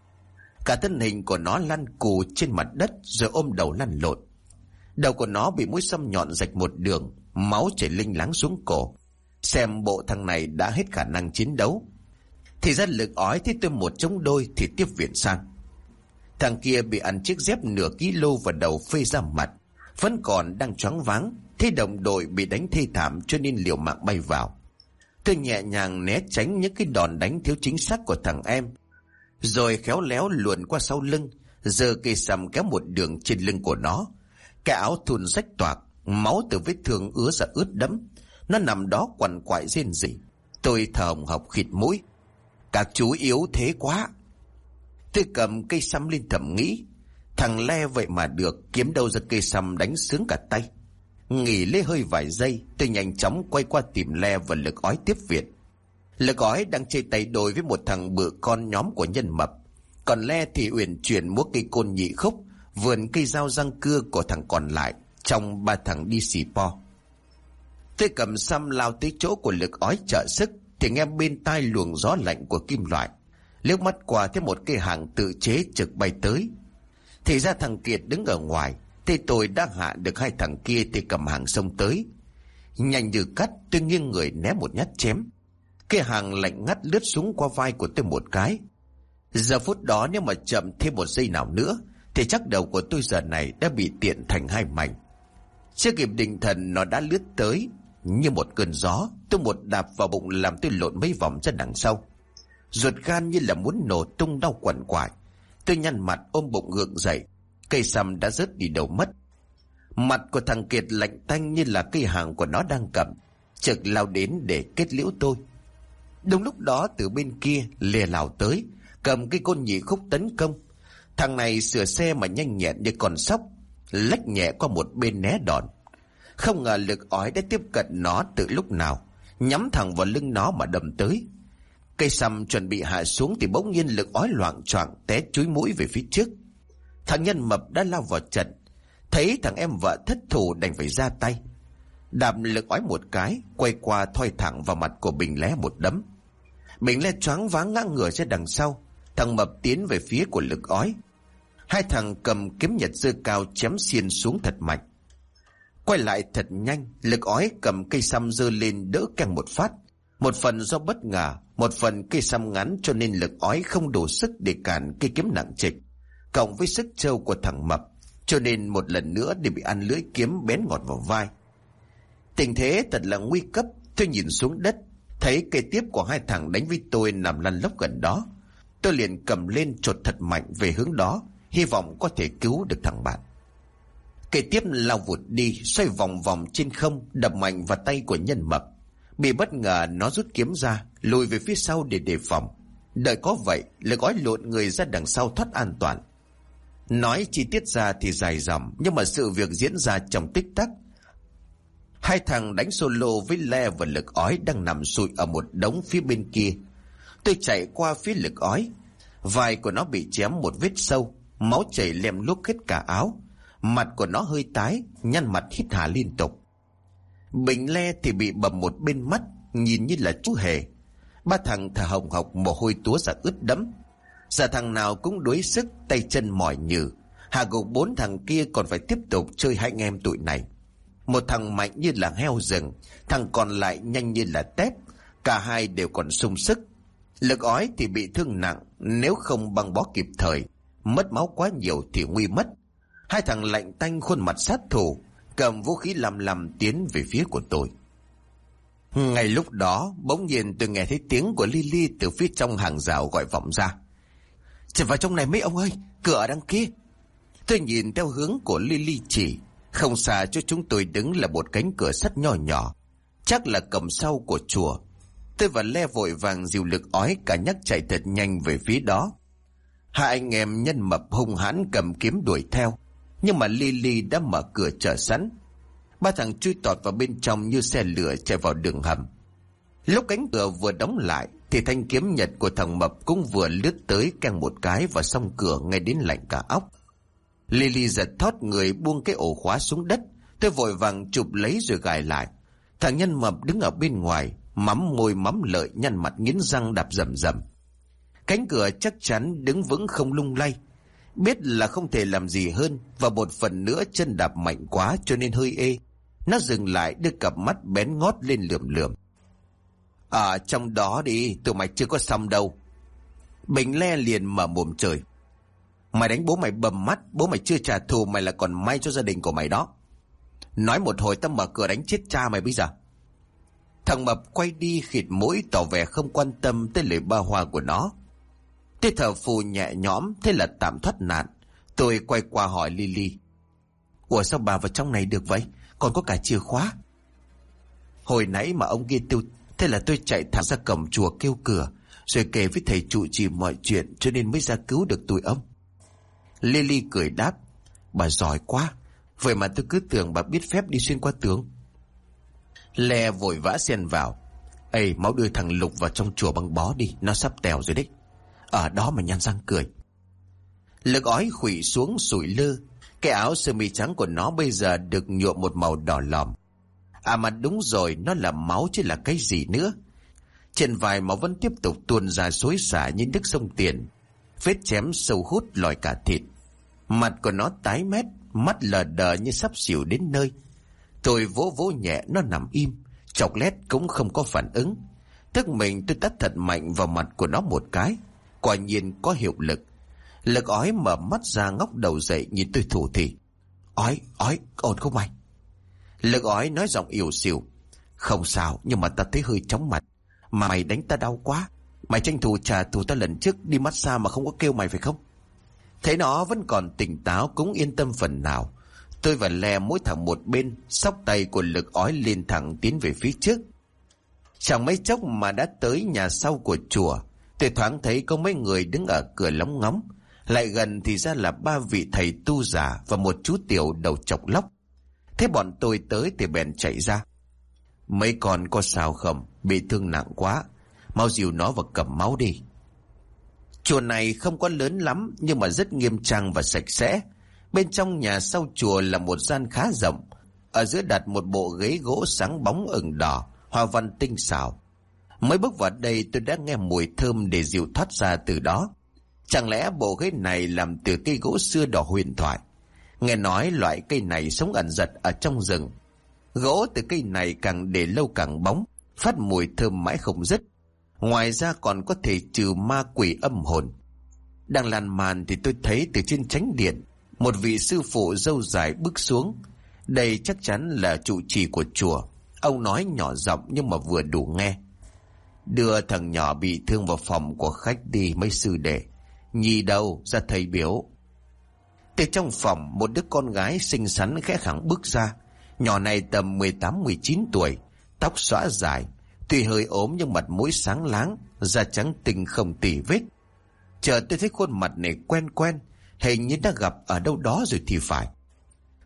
Cả thân hình của nó lăn cù trên mặt đất rồi ôm đầu lăn lộn. Đầu của nó bị mũi xăm nhọn rạch một đường, máu chảy linh láng xuống cổ. Xem bộ thằng này đã hết khả năng chiến đấu. Thì ra lực ói thế tôi một chống đôi thì tiếp viện sang. Thằng kia bị ăn chiếc dép nửa ký lô vào đầu phê ra mặt. Vẫn còn đang choáng váng. Thế đồng đội bị đánh thê thảm cho nên liều mạng bay vào. Tôi nhẹ nhàng né tránh những cái đòn đánh thiếu chính xác của thằng em. Rồi khéo léo luồn qua sau lưng, giờ cây sầm kéo một đường trên lưng của nó. Cái áo thun rách toạc, máu từ vết thương ứa ra ướt đẫm. Nó nằm đó quằn quại rên rỉ. Tôi thở hồng hộc khịt mũi. Các chú yếu thế quá. Tôi cầm cây sâm lên thầm nghĩ. Thằng Le vậy mà được kiếm đâu ra cây sâm đánh sướng cả tay. Nghỉ lấy hơi vài giây, tôi nhanh chóng quay qua tìm Le và lực ói tiếp viện. Lực gói đang chơi tay đôi với một thằng bự con nhóm của nhân mập. Còn Le thì uyển chuyển múa cây côn nhị khúc, vườn cây dao răng cưa của thằng còn lại, trong ba thằng đi xì po. Tôi cầm xăm lao tới chỗ của lực ói trợ sức, thì nghe bên tai luồng gió lạnh của kim loại. Liếc mắt qua thấy một cây hàng tự chế trực bay tới. Thì ra thằng Kiệt đứng ở ngoài, thì tôi đã hạ được hai thằng kia thì cầm hàng xông tới. Nhanh như cắt tôi nghiêng người né một nhát chém. Cái hàng lạnh ngắt lướt xuống qua vai của tôi một cái. Giờ phút đó nếu mà chậm thêm một giây nào nữa, thì chắc đầu của tôi giờ này đã bị tiện thành hai mảnh. Chưa kịp định thần, nó đã lướt tới như một cơn gió, tôi một đạp vào bụng làm tôi lộn mấy vòng ra đằng sau. Ruột gan như là muốn nổ tung đau quằn quại. Tôi nhăn mặt ôm bụng gượng dậy, Cây sầm đã rớt đi đầu mất. Mặt của thằng Kiệt lạnh tanh như là cây hàng của nó đang cầm. Trực lao đến để kết liễu tôi. Đúng lúc đó từ bên kia lìa lào tới, cầm cây côn nhị khúc tấn công. Thằng này sửa xe mà nhanh nhẹn như con sóc, lách nhẹ qua một bên né đòn. Không ngờ lực ói đã tiếp cận nó từ lúc nào, nhắm thẳng vào lưng nó mà đâm tới. Cây sầm chuẩn bị hạ xuống thì bỗng nhiên lực ói loạn choạng té chuối mũi về phía trước. Thằng nhân mập đã lao vào trận. Thấy thằng em vợ thất thủ đành phải ra tay. Đạp lực ói một cái, quay qua thoi thẳng vào mặt của Bình Lé một đấm mình Lé choáng váng ngã ngửa ra đằng sau. Thằng mập tiến về phía của lực ói. Hai thằng cầm kiếm nhật dơ cao chém xiên xuống thật mạnh. Quay lại thật nhanh, lực ói cầm cây xăm dơ lên đỡ càng một phát. Một phần do bất ngờ, một phần cây xăm ngắn cho nên lực ói không đủ sức để cản cây kiếm nặng trịch cộng với sức trâu của thằng mập, cho nên một lần nữa để bị ăn lưỡi kiếm bén ngọt vào vai. Tình thế thật là nguy cấp, tôi nhìn xuống đất, thấy cây tiếp của hai thằng đánh với tôi nằm lăn lóc gần đó. Tôi liền cầm lên chột thật mạnh về hướng đó, hy vọng có thể cứu được thằng bạn. Cây tiếp lao vụt đi, xoay vòng vòng trên không, đập mạnh vào tay của nhân mập. Bị bất ngờ nó rút kiếm ra, lùi về phía sau để đề phòng. Đợi có vậy, lại gói lộn người ra đằng sau thoát an toàn. Nói chi tiết ra thì dài dòng, nhưng mà sự việc diễn ra trong tích tắc. Hai thằng đánh solo với Le và lực ói đang nằm sụi ở một đống phía bên kia. Tôi chạy qua phía lực ói. Vai của nó bị chém một vết sâu, máu chảy lem luốc hết cả áo. Mặt của nó hơi tái, nhăn mặt hít hà liên tục. Bình Le thì bị bầm một bên mắt, nhìn như là chú hề. Ba thằng thở hồng hộc mồ hôi túa ra ướt đẫm. Giờ thằng nào cũng đuối sức Tay chân mỏi nhừ Hạ gục bốn thằng kia còn phải tiếp tục chơi hai anh em tụi này một thằng mạnh như là heo rừng Thằng còn lại nhanh như là tép Cả hai đều còn sung sức Lực ói thì bị thương nặng Nếu không băng bó kịp thời Mất máu quá nhiều thì nguy mất Hai thằng lạnh tanh khuôn mặt sát thủ Cầm vũ khí lầm lầm tiến về phía của tôi Ngay lúc đó Bỗng nhiên tôi nghe thấy tiếng của Lily Từ phía trong hàng rào gọi vọng ra Chạy vào trong này mấy ông ơi, cửa đằng kia. Tôi nhìn theo hướng của Lily chỉ. Không xa cho chúng tôi đứng là một cánh cửa sắt nhỏ nhỏ. Chắc là cầm sau của chùa. Tôi và Le vội vàng dìu lực ói cả nhắc chạy thật nhanh về phía đó. Hai anh em nhân mập hung hãn cầm kiếm đuổi theo. Nhưng mà Lily đã mở cửa chờ sẵn. Ba thằng truy tọt vào bên trong như xe lửa chạy vào đường hầm. Lúc cánh cửa vừa đóng lại, thì thanh kiếm nhật của thằng Mập cũng vừa lướt tới càng một cái và xong cửa ngay đến lạnh cả óc. Lily giật thót người buông cái ổ khóa xuống đất. Tôi vội vàng chụp lấy rồi gài lại. Thằng nhân mập đứng ở bên ngoài, mắm môi mắm lợi nhăn mặt nghiến răng đạp rầm rầm. Cánh cửa chắc chắn đứng vững không lung lay. Biết là không thể làm gì hơn và một phần nữa chân đạp mạnh quá cho nên hơi ê. Nó dừng lại đưa cặp mắt bén ngót lên lườm lườm. À trong đó đi, tụi mày chưa có xong đâu. Bình le liền mở mồm trời. Mày đánh bố mày bầm mắt, bố mày chưa trả thù mày là còn may cho gia đình của mày đó. Nói một hồi tao mở cửa đánh chết cha mày bây giờ. Thằng Mập quay đi khịt mũi tỏ vẻ không quan tâm tới lời ba hoa của nó. Thế thở phù nhẹ nhõm, thế là tạm thoát nạn. Tôi quay qua hỏi Lily. Ủa sao bà vào trong này được vậy? Còn có cả chìa khóa. Hồi nãy mà ông kia tiêu, thế là tôi chạy thẳng ra cổng chùa kêu cửa, rồi kể với thầy trụ trì mọi chuyện cho nên mới ra cứu được tụi ông. Lily cười đáp, bà giỏi quá, vậy mà tôi cứ tưởng bà biết phép đi xuyên qua tướng. Le vội vã xen vào. Ê, máu đưa thằng Lục vào trong chùa băng bó đi, nó sắp tèo rồi đấy. Ở đó mà nhăn răng cười. Lực ói khủy xuống sủi lơ. Cái áo sơ mi trắng của nó bây giờ được nhuộm một màu đỏ lòm. À mà đúng rồi, nó là máu chứ là cái gì nữa. Trên vai máu vẫn tiếp tục tuôn ra xối xả như nước sông tiền. Vết chém sâu hút lòi cả thịt. Mặt của nó tái mét, mắt lờ đờ như sắp xỉu đến nơi. Tôi vỗ vỗ nhẹ nó nằm im, chọc lét cũng không có phản ứng. Tức mình tôi tắt thật mạnh vào mặt của nó một cái. Quả nhiên có hiệu lực. Lực ói mở mắt ra ngóc đầu dậy nhìn tôi thủ thì. Ói, ói, ổn không mày? Lực ói nói giọng yếu xìu. Không sao, nhưng mà ta thấy hơi chóng mặt. Mà mày đánh ta đau quá. Mày tranh thủ trả thù ta lần trước đi massage mà không có kêu mày phải không? Thấy nó vẫn còn tỉnh táo cũng yên tâm phần nào. Tôi và Le mỗi thằng một bên, sóc tay của lực ói lên thẳng tiến về phía trước. Chẳng mấy chốc mà đã tới nhà sau của chùa. Tôi thoáng thấy có mấy người đứng ở cửa lóng ngóng. Lại gần thì ra là ba vị thầy tu giả và một chú tiểu đầu chọc lóc. Thế bọn tôi tới thì bèn chạy ra. Mấy con có sao không? Bị thương nặng quá. Mau dìu nó và cầm máu đi. Chùa này không có lớn lắm nhưng mà rất nghiêm trang và sạch sẽ. Bên trong nhà sau chùa là một gian khá rộng. Ở giữa đặt một bộ ghế gỗ sáng bóng ửng đỏ, hoa văn tinh xảo. Mới bước vào đây tôi đã nghe mùi thơm để dịu thoát ra từ đó. Chẳng lẽ bộ ghế này làm từ cây gỗ xưa đỏ huyền thoại? Nghe nói loại cây này sống ẩn giật ở trong rừng. Gỗ từ cây này càng để lâu càng bóng, phát mùi thơm mãi không dứt. Ngoài ra còn có thể trừ ma quỷ âm hồn. Đang làn màn thì tôi thấy từ trên tránh điện, một vị sư phụ dâu dài bước xuống. Đây chắc chắn là trụ trì của chùa. Ông nói nhỏ giọng nhưng mà vừa đủ nghe. Đưa thằng nhỏ bị thương vào phòng của khách đi mấy sư đệ. Nhi đâu ra thầy biểu. Từ trong phòng một đứa con gái xinh xắn khẽ khẳng bước ra. Nhỏ này tầm 18-19 tuổi, tóc xõa dài, tuy hơi ốm nhưng mặt mũi sáng láng, da trắng tinh không tỉ vết. Chờ tôi thấy khuôn mặt này quen quen, hình như đã gặp ở đâu đó rồi thì phải.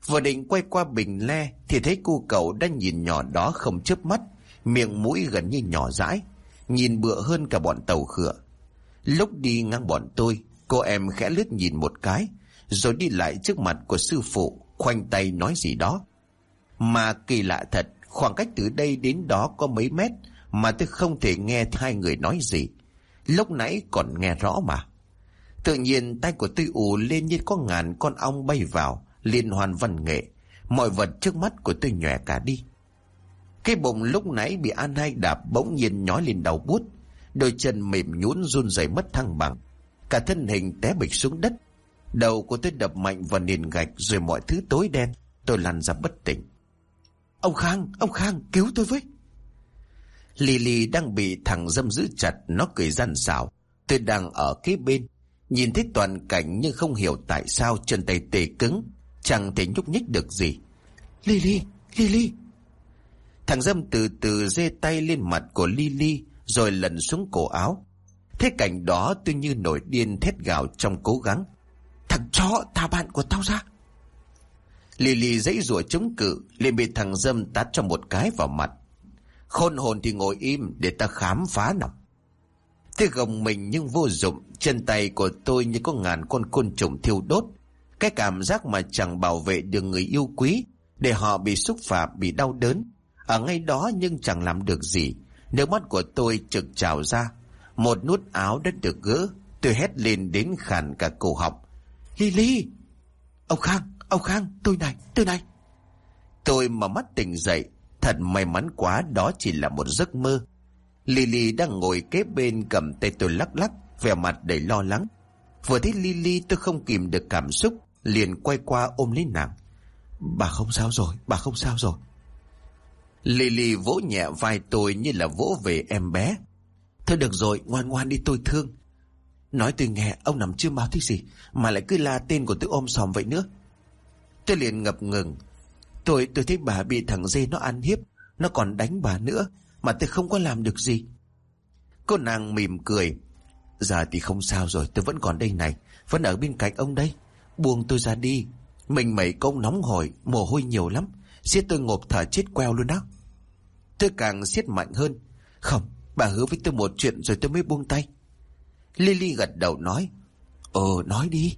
Vừa định quay qua bình le thì thấy cô cậu đang nhìn nhỏ đó không chớp mắt, miệng mũi gần như nhỏ rãi, nhìn bựa hơn cả bọn tàu khựa. Lúc đi ngang bọn tôi, cô em khẽ lướt nhìn một cái, rồi đi lại trước mặt của sư phụ, khoanh tay nói gì đó. Mà kỳ lạ thật, khoảng cách từ đây đến đó có mấy mét mà tôi không thể nghe hai người nói gì. Lúc nãy còn nghe rõ mà. Tự nhiên tay của tôi ù lên như có ngàn con ong bay vào, liên hoàn văn nghệ. Mọi vật trước mắt của tôi nhòe cả đi. Cái bụng lúc nãy bị An Hai đạp bỗng nhiên nhói lên đầu bút. Đôi chân mềm nhũn run rẩy mất thăng bằng. Cả thân hình té bịch xuống đất. Đầu của tôi đập mạnh vào nền gạch rồi mọi thứ tối đen. Tôi lăn ra bất tỉnh. Ông Khang, ông Khang, cứu tôi với. Lily đang bị thằng dâm giữ chặt, nó cười gian xảo. Tôi đang ở kế bên. Nhìn thấy toàn cảnh nhưng không hiểu tại sao chân tay tê cứng. Chẳng thể nhúc nhích được gì. Lily, Lily. Thằng dâm từ từ dê tay lên mặt của Lily rồi lần xuống cổ áo. Thế cảnh đó tôi như nổi điên thét gào trong cố gắng. Thằng chó thả bạn của tao ra. Lily dãy rủa chống cự liền bị thằng dâm tát cho một cái vào mặt. Khôn hồn thì ngồi im để ta khám phá nào. Tôi gồng mình nhưng vô dụng, chân tay của tôi như có ngàn con côn trùng thiêu đốt. Cái cảm giác mà chẳng bảo vệ được người yêu quý để họ bị xúc phạm, bị đau đớn. Ở ngay đó nhưng chẳng làm được gì. Nước mắt của tôi trực trào ra. Một nút áo đã được gỡ. Tôi hét lên đến khàn cả cổ họng. Lily! Ông Khang! Ông Khang! Tôi này! Tôi này! Tôi mà mắt tỉnh dậy. Thật may mắn quá đó chỉ là một giấc mơ. Lily đang ngồi kế bên cầm tay tôi lắc lắc, vẻ mặt đầy lo lắng. Vừa thấy Lily tôi không kìm được cảm xúc, liền quay qua ôm lấy nàng. Bà không sao rồi, bà không sao rồi. Lily vỗ nhẹ vai tôi như là vỗ về em bé. Thôi được rồi, ngoan ngoan đi tôi thương. Nói tôi nghe, ông nằm chưa báo thích gì, mà lại cứ la tên của tôi ôm sòm vậy nữa. Tôi liền ngập ngừng. Tôi, tôi thấy bà bị thằng dê nó ăn hiếp, nó còn đánh bà nữa, mà tôi không có làm được gì. Cô nàng mỉm cười. Giờ thì không sao rồi, tôi vẫn còn đây này, vẫn ở bên cạnh ông đây. Buông tôi ra đi, mình mẩy công nóng hổi, mồ hôi nhiều lắm, xiết tôi ngộp thở chết queo luôn đó. Tôi càng siết mạnh hơn. Không, bà hứa với tôi một chuyện rồi tôi mới buông tay. Lily gật đầu nói. Ờ, nói đi.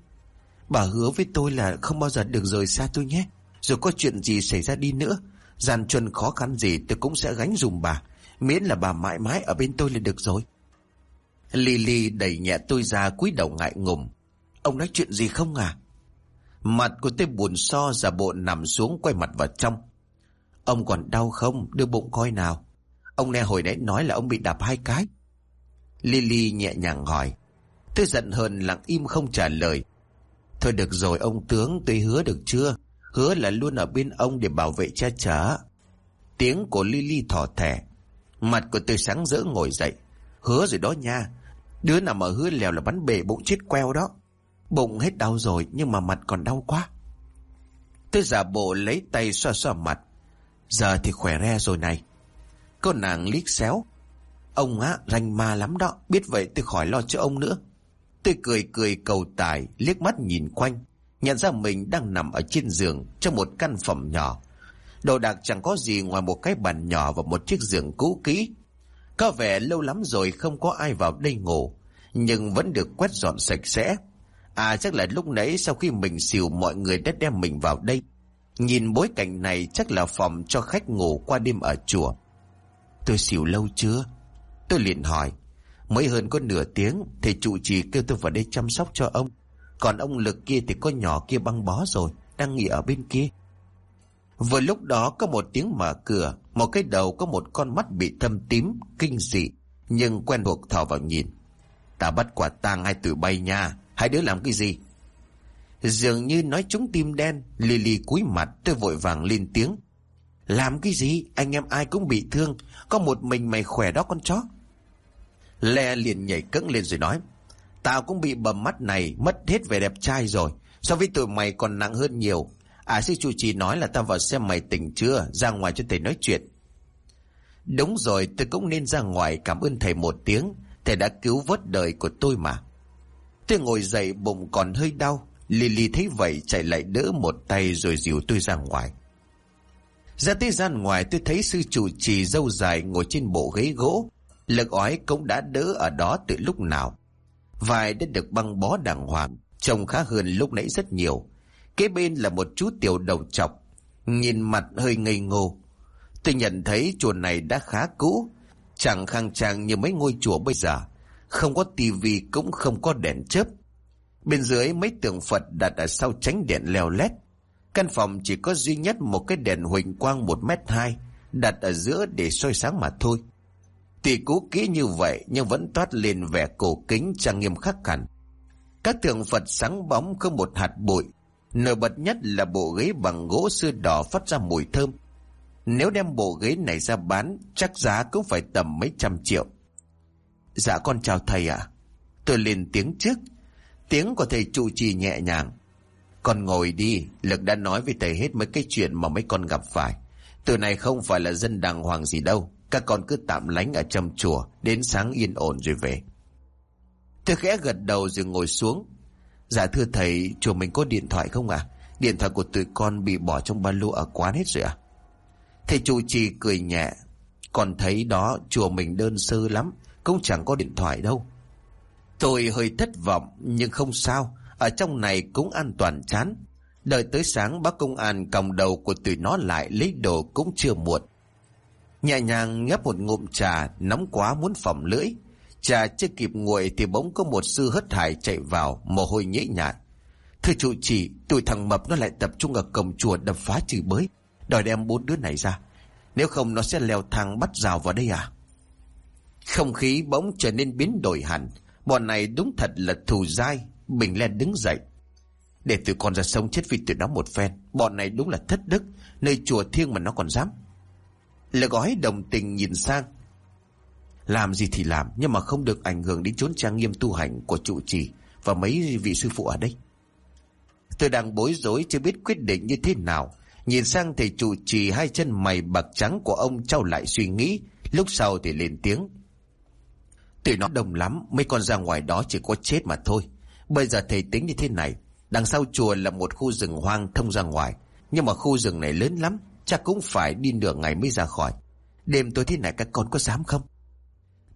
Bà hứa với tôi là không bao giờ được rời xa tôi nhé. Rồi có chuyện gì xảy ra đi nữa. dàn chuẩn khó khăn gì tôi cũng sẽ gánh dùm bà. Miễn là bà mãi mãi ở bên tôi là được rồi. Lily đẩy nhẹ tôi ra cúi đầu ngại ngùng. Ông nói chuyện gì không à? Mặt của tôi buồn so giả bộ nằm xuống quay mặt vào trong. Ông còn đau không? Đưa bụng coi nào. Ông nghe hồi nãy nói là ông bị đạp hai cái. Lily nhẹ nhàng hỏi. Tôi giận hờn lặng im không trả lời. Thôi được rồi ông tướng tôi hứa được chưa? Hứa là luôn ở bên ông để bảo vệ cha chở. Tiếng của Lily thỏ thẻ. Mặt của tôi sáng rỡ ngồi dậy. Hứa rồi đó nha. Đứa nào mà hứa lèo là bắn bể bụng chết queo đó. Bụng hết đau rồi nhưng mà mặt còn đau quá. Tôi giả bộ lấy tay xoa xoa mặt. Giờ thì khỏe re rồi này. Cô nàng liếc xéo. Ông á, ranh ma lắm đó. Biết vậy tôi khỏi lo cho ông nữa. Tôi cười cười cầu tài, liếc mắt nhìn quanh. Nhận ra mình đang nằm ở trên giường trong một căn phòng nhỏ. Đồ đạc chẳng có gì ngoài một cái bàn nhỏ và một chiếc giường cũ kỹ. Có vẻ lâu lắm rồi không có ai vào đây ngủ, nhưng vẫn được quét dọn sạch sẽ. À chắc là lúc nãy sau khi mình xỉu mọi người đã đem mình vào đây. Nhìn bối cảnh này chắc là phòng cho khách ngủ qua đêm ở chùa. Tôi xỉu lâu chưa? Tôi liền hỏi. Mới hơn có nửa tiếng, thầy trụ trì kêu tôi vào đây chăm sóc cho ông. Còn ông Lực kia thì có nhỏ kia băng bó rồi, đang nghỉ ở bên kia. Vừa lúc đó có một tiếng mở cửa, một cái đầu có một con mắt bị thâm tím, kinh dị, nhưng quen thuộc thò vào nhìn. Ta bắt quả tang hai tử bay nha, hai đứa làm cái gì? Dường như nói trúng tim đen, Lily cúi mặt tôi vội vàng lên tiếng. Làm cái gì? Anh em ai cũng bị thương, có một mình mày khỏe đó con chó. Le liền nhảy cẫng lên rồi nói. Tao cũng bị bầm mắt này, mất hết vẻ đẹp trai rồi. So với tụi mày còn nặng hơn nhiều. À sư chủ trì nói là tao vào xem mày tỉnh chưa, ra ngoài cho thầy nói chuyện. Đúng rồi, tôi cũng nên ra ngoài cảm ơn thầy một tiếng. Thầy đã cứu vớt đời của tôi mà. Tôi ngồi dậy bụng còn hơi đau. Lily thấy vậy chạy lại đỡ một tay rồi dìu tôi ra ngoài. Ra tới gian ngoài tôi thấy sư chủ trì dâu dài ngồi trên bộ ghế gỗ. Lực ói cũng đã đỡ ở đó từ lúc nào. Vai đã được băng bó đàng hoàng, trông khá hơn lúc nãy rất nhiều. Kế bên là một chú tiểu đầu chọc, nhìn mặt hơi ngây ngô. Tôi nhận thấy chùa này đã khá cũ, chẳng khang trang như mấy ngôi chùa bây giờ. Không có tivi cũng không có đèn chớp. Bên dưới mấy tượng Phật đặt ở sau tránh điện leo lét. Căn phòng chỉ có duy nhất một cái đèn huỳnh quang một mét hai đặt ở giữa để soi sáng mà thôi. Tuy cũ kỹ như vậy nhưng vẫn toát lên vẻ cổ kính trang nghiêm khắc hẳn. Các tượng Phật sáng bóng không một hạt bụi. Nổi bật nhất là bộ ghế bằng gỗ xưa đỏ phát ra mùi thơm. Nếu đem bộ ghế này ra bán, chắc giá cũng phải tầm mấy trăm triệu. Dạ con chào thầy ạ. Tôi lên tiếng trước. Tiếng của thầy trụ trì nhẹ nhàng. Con ngồi đi, Lực đã nói với thầy hết mấy cái chuyện mà mấy con gặp phải. Từ này không phải là dân đàng hoàng gì đâu. Các con cứ tạm lánh ở trong chùa, đến sáng yên ổn rồi về. Tôi khẽ gật đầu rồi ngồi xuống. Dạ thưa thầy, chùa mình có điện thoại không ạ? À? Điện thoại của tụi con bị bỏ trong ba lô ở quán hết rồi à? Thầy chủ trì cười nhẹ. Còn thấy đó, chùa mình đơn sơ lắm, cũng chẳng có điện thoại đâu. Tôi hơi thất vọng, nhưng không sao. Ở trong này cũng an toàn chán Đợi tới sáng bác công an còng đầu của tụi nó lại lấy đồ cũng chưa muộn Nhẹ nhàng nhấp một ngụm trà Nóng quá muốn phỏng lưỡi. Trà chưa kịp nguội thì bỗng có một sư hất hải chạy vào, Mồ hôi nhễ nhại. Thưa chủ chỉ Tụi thằng mập nó lại tập trung ở cổng chùa đập phá chửi bới, Đòi đem bốn đứa này ra. Nếu không nó sẽ leo thang bắt rào vào đây à? Không khí bỗng trở nên biến đổi hẳn. Bọn này đúng thật là thù dai, Bình lên đứng dậy. Để tụi con ra sống chết vì tụi nó một phen, Bọn này đúng là thất đức, Nơi chùa thiêng mà nó còn dám. Là gói đồng tình nhìn sang. Làm gì thì làm, Nhưng mà không được ảnh hưởng đến chốn trang nghiêm tu hành Của trụ trì Và mấy vị sư phụ ở đây. Tôi đang bối rối, chưa biết quyết định như thế nào. Nhìn sang thầy trụ trì hai chân mày bạc trắng của ông trao lại suy nghĩ, Lúc sau thì lên tiếng. Tụi nó đông lắm, Mấy con ra ngoài đó chỉ có chết mà thôi. Bây giờ thầy tính như thế này, Đằng sau chùa là một khu rừng hoang thông ra ngoài. Nhưng mà khu rừng này lớn lắm Chắc cũng phải đi nửa ngày mới ra khỏi. Đêm tối thế này các con có dám không?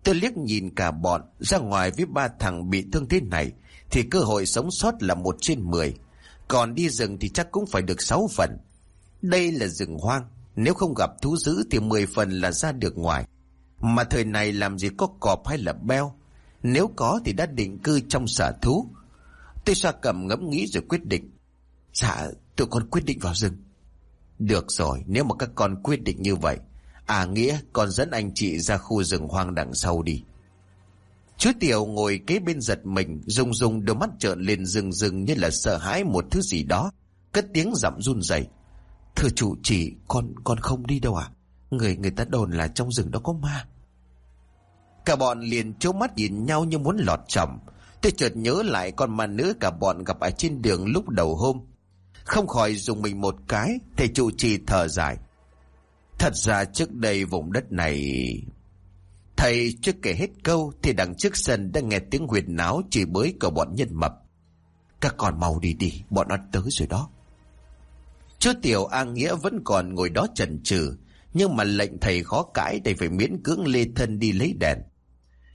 Tôi liếc nhìn cả bọn Ra ngoài với ba thằng bị thương thế này Thì cơ hội sống sót là một trên mười. Còn đi rừng thì chắc cũng phải được sáu phần. Đây là rừng hoang Nếu không gặp thú dữ thì mười phần là ra được ngoài. Mà thời này làm gì có cọp hay là beo? Nếu có thì đã định cư trong sở thú. Tôi xoa cầm ngẫm nghĩ rồi quyết định. Dạ, tụi con quyết định vào rừng. Được rồi, nếu mà các con quyết định như vậy. À Nghĩa, con dẫn anh chị ra khu rừng hoang đằng sau đi. Chú Tiểu ngồi kế bên giật mình, rung rung đôi mắt trợn lên rừng rừng như là sợ hãi một thứ gì đó. Cất tiếng giọng run rẩy. Thưa chủ chỉ, con con không đi đâu à? Người người ta đồn là trong rừng đó có ma. Cả bọn liền trố mắt nhìn nhau như muốn lọt chồng. Tôi chợt nhớ lại con ma nữ cả bọn gặp ở trên đường lúc đầu hôm. Không khỏi dùng mình một cái, thầy trụ trì thở dài. Thật ra trước đây vùng đất này... Thầy chưa kể hết câu thì đằng trước sân đã nghe tiếng huyệt náo chỉ bới của bọn nhân mập. Các con mau đi đi, bọn nó tới rồi đó. Chú Tiểu An Nghĩa vẫn còn ngồi đó chần chừ nhưng mà lệnh thầy khó cãi thầy phải miễn cưỡng lê thân đi lấy đèn.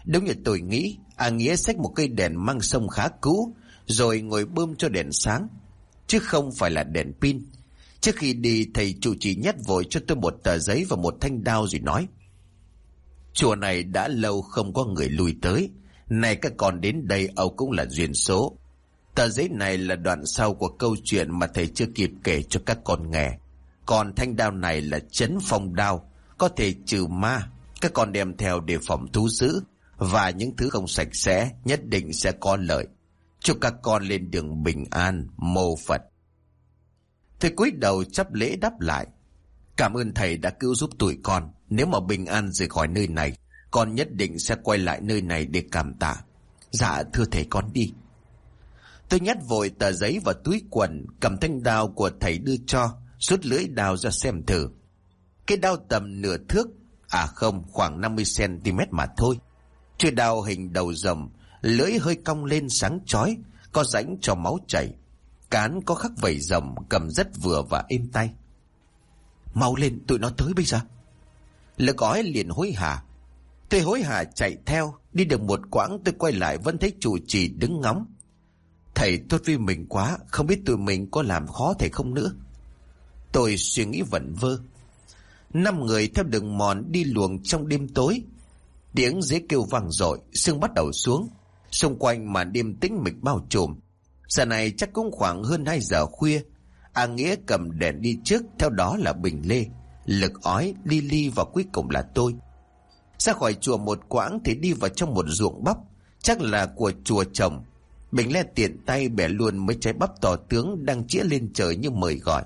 Đúng như tôi nghĩ, an Nghĩa xách một cây đèn mang sông khá cũ, rồi ngồi bơm cho đèn sáng, chứ không phải là đèn pin. Trước khi đi, thầy chủ trì nhét vội cho tôi một tờ giấy và một thanh đao rồi nói. Chùa này đã lâu không có người lui tới, này các con đến đây Âu cũng là duyên số. Tờ giấy này là đoạn sau của câu chuyện mà thầy chưa kịp kể cho các con nghe. Còn thanh đao này là chấn phong đao, có thể trừ ma, các con đem theo để phòng thú dữ và những thứ không sạch sẽ nhất định sẽ có lợi cho các con lên đường bình an, mô Phật. Thầy cúi đầu chấp lễ đáp lại. Cảm ơn thầy đã cứu giúp tụi con. Nếu mà bình an rời khỏi nơi này, con nhất định sẽ quay lại nơi này để cảm tạ. Dạ thưa thầy con đi. Tôi nhét vội tờ giấy vào túi quần, cầm thanh đao của thầy đưa cho, rút lưỡi đao ra xem thử. Cái đao tầm nửa thước, à không, khoảng 50cm mà thôi. Chuôi đao hình đầu rồng, lưỡi hơi cong lên sáng chói, có rãnh cho máu chảy. Cán có khắc vẩy rồng, cầm rất vừa và êm tay. Mau lên, tụi nó tới bây giờ. Lực ói liền hối hả. Tôi hối hả chạy theo, đi được một quãng tôi quay lại vẫn thấy chủ trì đứng ngóng. Thầy tốt với mình quá, không biết tụi mình có làm khó thầy không nữa. Tôi suy nghĩ vẩn vơ. Năm người theo đường mòn đi luồng trong đêm tối, Tiếng dế kêu vang dội sương bắt đầu xuống. Xung quanh màn đêm tĩnh mịch bao trùm. Giờ này chắc cũng khoảng hơn 2 giờ khuya. A Nghĩa cầm đèn đi trước, theo đó là Bình Lê, Lực ói, Ly và cuối cùng là tôi. Ra khỏi chùa một quãng thì đi vào trong một ruộng bắp, chắc là của chùa chồng. Bình Lê tiện tay bẻ luôn mấy trái bắp tỏ tướng đang chĩa lên trời như mời gọi.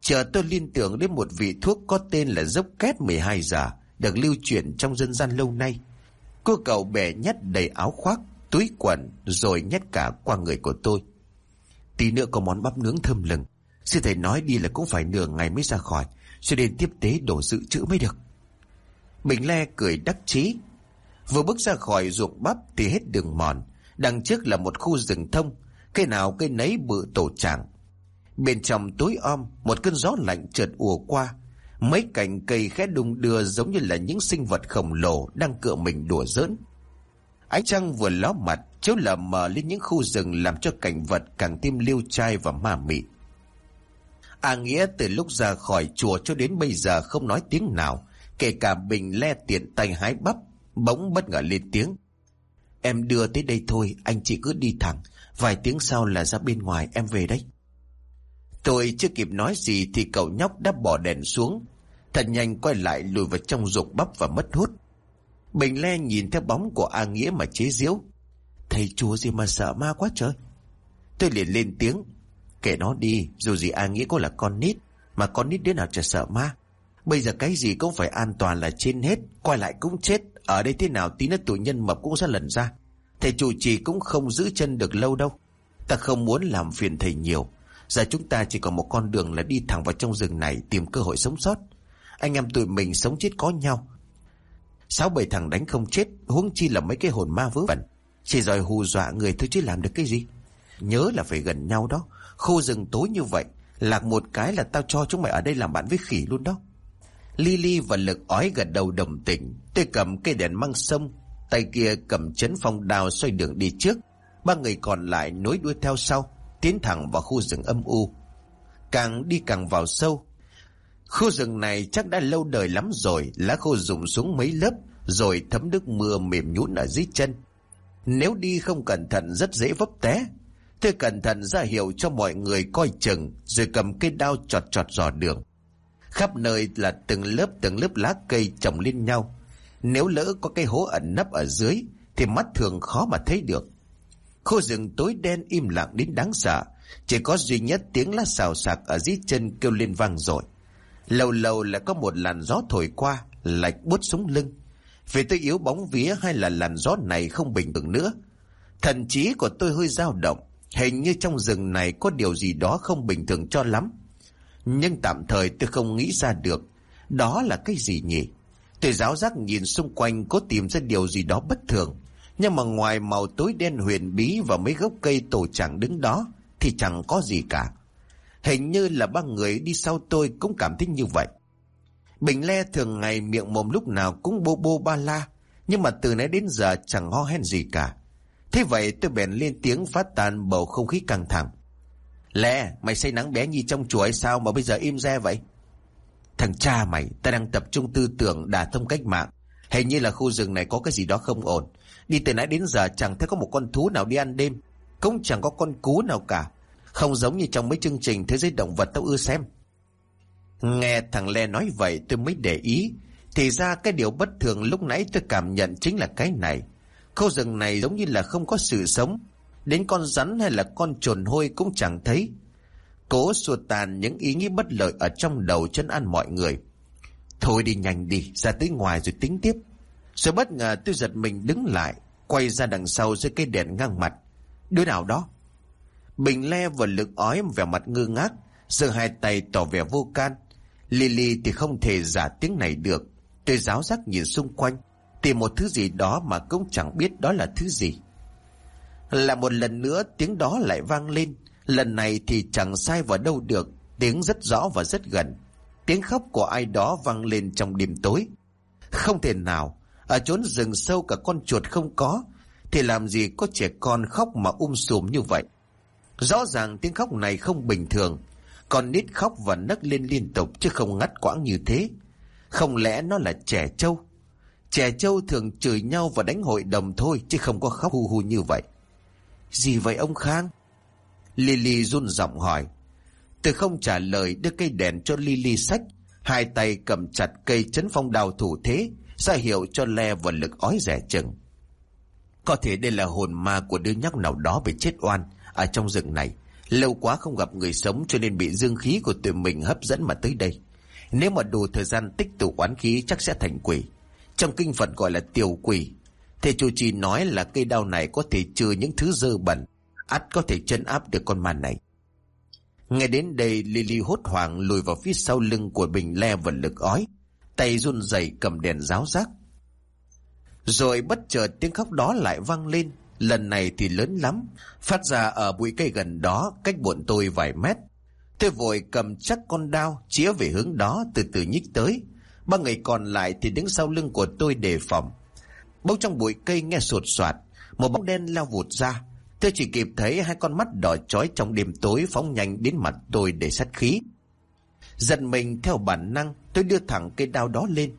Chờ tôi liên tưởng đến một vị thuốc có tên là dốc két 12 giờ, được lưu truyền trong dân gian lâu nay. Cô cậu bẻ nhát đầy áo khoác, túi quần rồi nhét cả qua người của tôi. Tí nữa có món bắp nướng thơm lừng. Sư thầy nói đi là cũng phải nửa ngày mới ra khỏi, cho nên tiếp tế đổ dự trữ mới được. Bình Le cười đắc chí. Vừa bước ra khỏi ruộng bắp thì hết đường mòn. Đằng trước là một khu rừng thông, cây nào cây nấy bự tổ tràng. Bên trong tối om, một cơn gió lạnh chợt ùa qua, Mấy cành cây khẽ đung đưa giống như là những sinh vật khổng lồ đang cựa mình đùa giỡn. Ánh trăng vừa ló mặt, chiếu lờ mờ lên những khu rừng làm cho cảnh vật càng thêm liêu trai và ma mị. A Nghĩa từ lúc ra khỏi chùa cho đến bây giờ không nói tiếng nào, kể cả Bình le tiện tay hái bắp, bỗng bất ngờ lên tiếng. Em đưa tới đây thôi, anh chị cứ đi thẳng, vài tiếng sau là ra bên ngoài, em về đấy. Tôi chưa kịp nói gì thì cậu nhóc đã bỏ đèn xuống, thật nhanh quay lại lùi vào trong dục bắp và mất hút. Bình le nhìn theo bóng của A Nghĩa mà chế giễu. Thầy chùa gì mà sợ ma quá trời. Tôi liền lên tiếng. Kể nó đi, dù gì A Nghĩa cũng là con nít, mà con nít đứa nào chả sợ ma. Bây giờ cái gì cũng phải an toàn là trên hết, quay lại cũng chết. Ở đây thế nào tí nữa tụi nhân mập cũng sẽ lần ra. Thầy chủ trì cũng không giữ chân được lâu đâu. Ta không muốn làm phiền thầy nhiều. Giờ chúng ta chỉ còn một con đường là đi thẳng vào trong rừng này tìm cơ hội sống sót. Anh em tụi mình sống chết có nhau. Sáu bảy thằng đánh không chết, huống chi là mấy cái hồn ma vớ vẩn. Chỉ giỏi hù dọa người thôi chứ làm được cái gì. Nhớ là phải gần nhau đó. Khu rừng tối như vậy, lạc một cái là tao cho chúng mày ở đây làm bạn với khỉ luôn đó. Lily và lực ói gật đầu đồng tình. Tôi cầm cây đèn măng sông, tay kia cầm chấn phong đào xoay đường đi trước. Ba người còn lại nối đuôi theo sau, tiến thẳng vào khu rừng âm u. Càng đi càng vào sâu, Khu rừng này chắc đã lâu đời lắm rồi, lá khô rụng xuống mấy lớp, rồi thấm nước mưa mềm nhũn ở dưới chân. Nếu đi không cẩn thận rất dễ vấp té. Tôi cẩn thận ra hiệu cho mọi người coi chừng, rồi cầm cây đao chọt chọt dò đường. Khắp nơi là từng lớp từng lớp lá cây trồng lên nhau. Nếu lỡ có cây hố ẩn nấp ở dưới, thì mắt thường khó mà thấy được. Khu rừng tối đen im lặng đến đáng sợ, chỉ có duy nhất tiếng lá xào xạc ở dưới chân kêu lên vang rồi. Lâu lâu lại có một làn gió thổi qua, lạch bút xuống lưng. Vì tôi yếu bóng vía hay là làn gió này không bình thường nữa. Thần trí của tôi hơi dao động, hình như trong rừng này có điều gì đó không bình thường cho lắm. Nhưng tạm thời tôi không nghĩ ra được, đó là cái gì nhỉ? Tôi giáo giác nhìn xung quanh cố tìm ra điều gì đó bất thường. Nhưng mà ngoài màu tối đen huyền bí và mấy gốc cây tổ chẳng đứng đó, thì chẳng có gì cả. Hình như là ba người đi sau tôi cũng cảm thấy như vậy. Bình Le thường ngày miệng mồm lúc nào cũng bô bô ba la, nhưng mà từ nãy đến giờ chẳng ho hen gì cả. Thế vậy tôi bèn lên tiếng phát tàn bầu không khí căng thẳng. Lẹ, mày say nắng bé nhi trong chùa hay sao mà bây giờ im re vậy? Thằng cha mày, ta đang tập trung tư tưởng đả thông cách mạng. Hình như là khu rừng này có cái gì đó không ổn. Đi từ nãy đến giờ chẳng thấy có một con thú nào đi ăn đêm. Cũng chẳng có con cú nào cả. Không giống như trong mấy chương trình Thế giới động vật tao ưa xem. Nghe thằng Le nói vậy tôi mới để ý. Thì ra cái điều bất thường lúc nãy tôi cảm nhận chính là cái này. Khu rừng này giống như là không có sự sống. Đến con rắn hay là con trồn hôi cũng chẳng thấy. Cố xua tàn những ý nghĩ bất lợi ở trong đầu chân ăn mọi người. Thôi đi nhanh đi, ra tới ngoài rồi tính tiếp. Rồi bất ngờ tôi giật mình đứng lại Quay ra đằng sau dưới cây đèn ngang mặt. Đứa nào đó? Bình le và lực ói vẻ mặt ngơ ngác, giơ hai tay tỏ vẻ vô can. Lily thì không thể giả tiếng này được. Tôi giáo giác nhìn xung quanh, tìm một thứ gì đó mà cũng chẳng biết đó là thứ gì. Là một lần nữa tiếng đó lại vang lên, lần này thì chẳng sai vào đâu được, tiếng rất rõ và rất gần. Tiếng khóc của ai đó vang lên trong đêm tối. Không thể nào, ở chốn rừng sâu cả con chuột không có, thì làm gì có trẻ con khóc mà um sùm như vậy. Rõ ràng tiếng khóc này không bình thường, còn nít khóc và nấc lên liên tục chứ không ngắt quãng như thế. Không lẽ nó là trẻ trâu? Trẻ trâu thường chửi nhau và đánh hội đồng thôi chứ không có khóc hu hu như vậy. Gì vậy ông Khang? Lily run giọng hỏi. Tôi không trả lời đưa cây đèn cho Lily sách, hai tay cầm chặt cây chấn phong đào thủ thế, ra hiệu cho Le và lực ói rẻ chừng. Có thể đây là hồn ma của đứa nhóc nào đó bị chết oan, ở trong rừng này. Lâu quá không gặp người sống cho nên bị dương khí của tụi mình hấp dẫn mà tới đây. Nếu mà đủ thời gian tích tụ oán khí chắc sẽ thành quỷ. Trong kinh Phật gọi là tiểu quỷ. Thầy chủ trì nói là cây đao này có thể trừ những thứ dơ bẩn, ắt có thể chân áp được con ma này. Nghe đến đây Lily hốt hoảng lùi vào phía sau lưng của Bình Le và lực ói. Tay run rẩy cầm đèn giáo giác. Rồi bất chợt tiếng khóc đó lại vang lên Lần này thì lớn lắm, phát ra ở bụi cây gần đó, cách bọn tôi vài mét. Tôi vội cầm chắc con đao, chĩa về hướng đó, từ từ nhích tới. Ba người còn lại thì đứng sau lưng của tôi đề phòng. Bỗng trong bụi cây nghe sột soạt, Một bóng đen lao vụt ra. Tôi chỉ kịp thấy hai con mắt đỏ chói trong đêm tối phóng nhanh đến mặt tôi để sát khí. Giật mình theo bản năng, tôi đưa thẳng cây đao đó lên.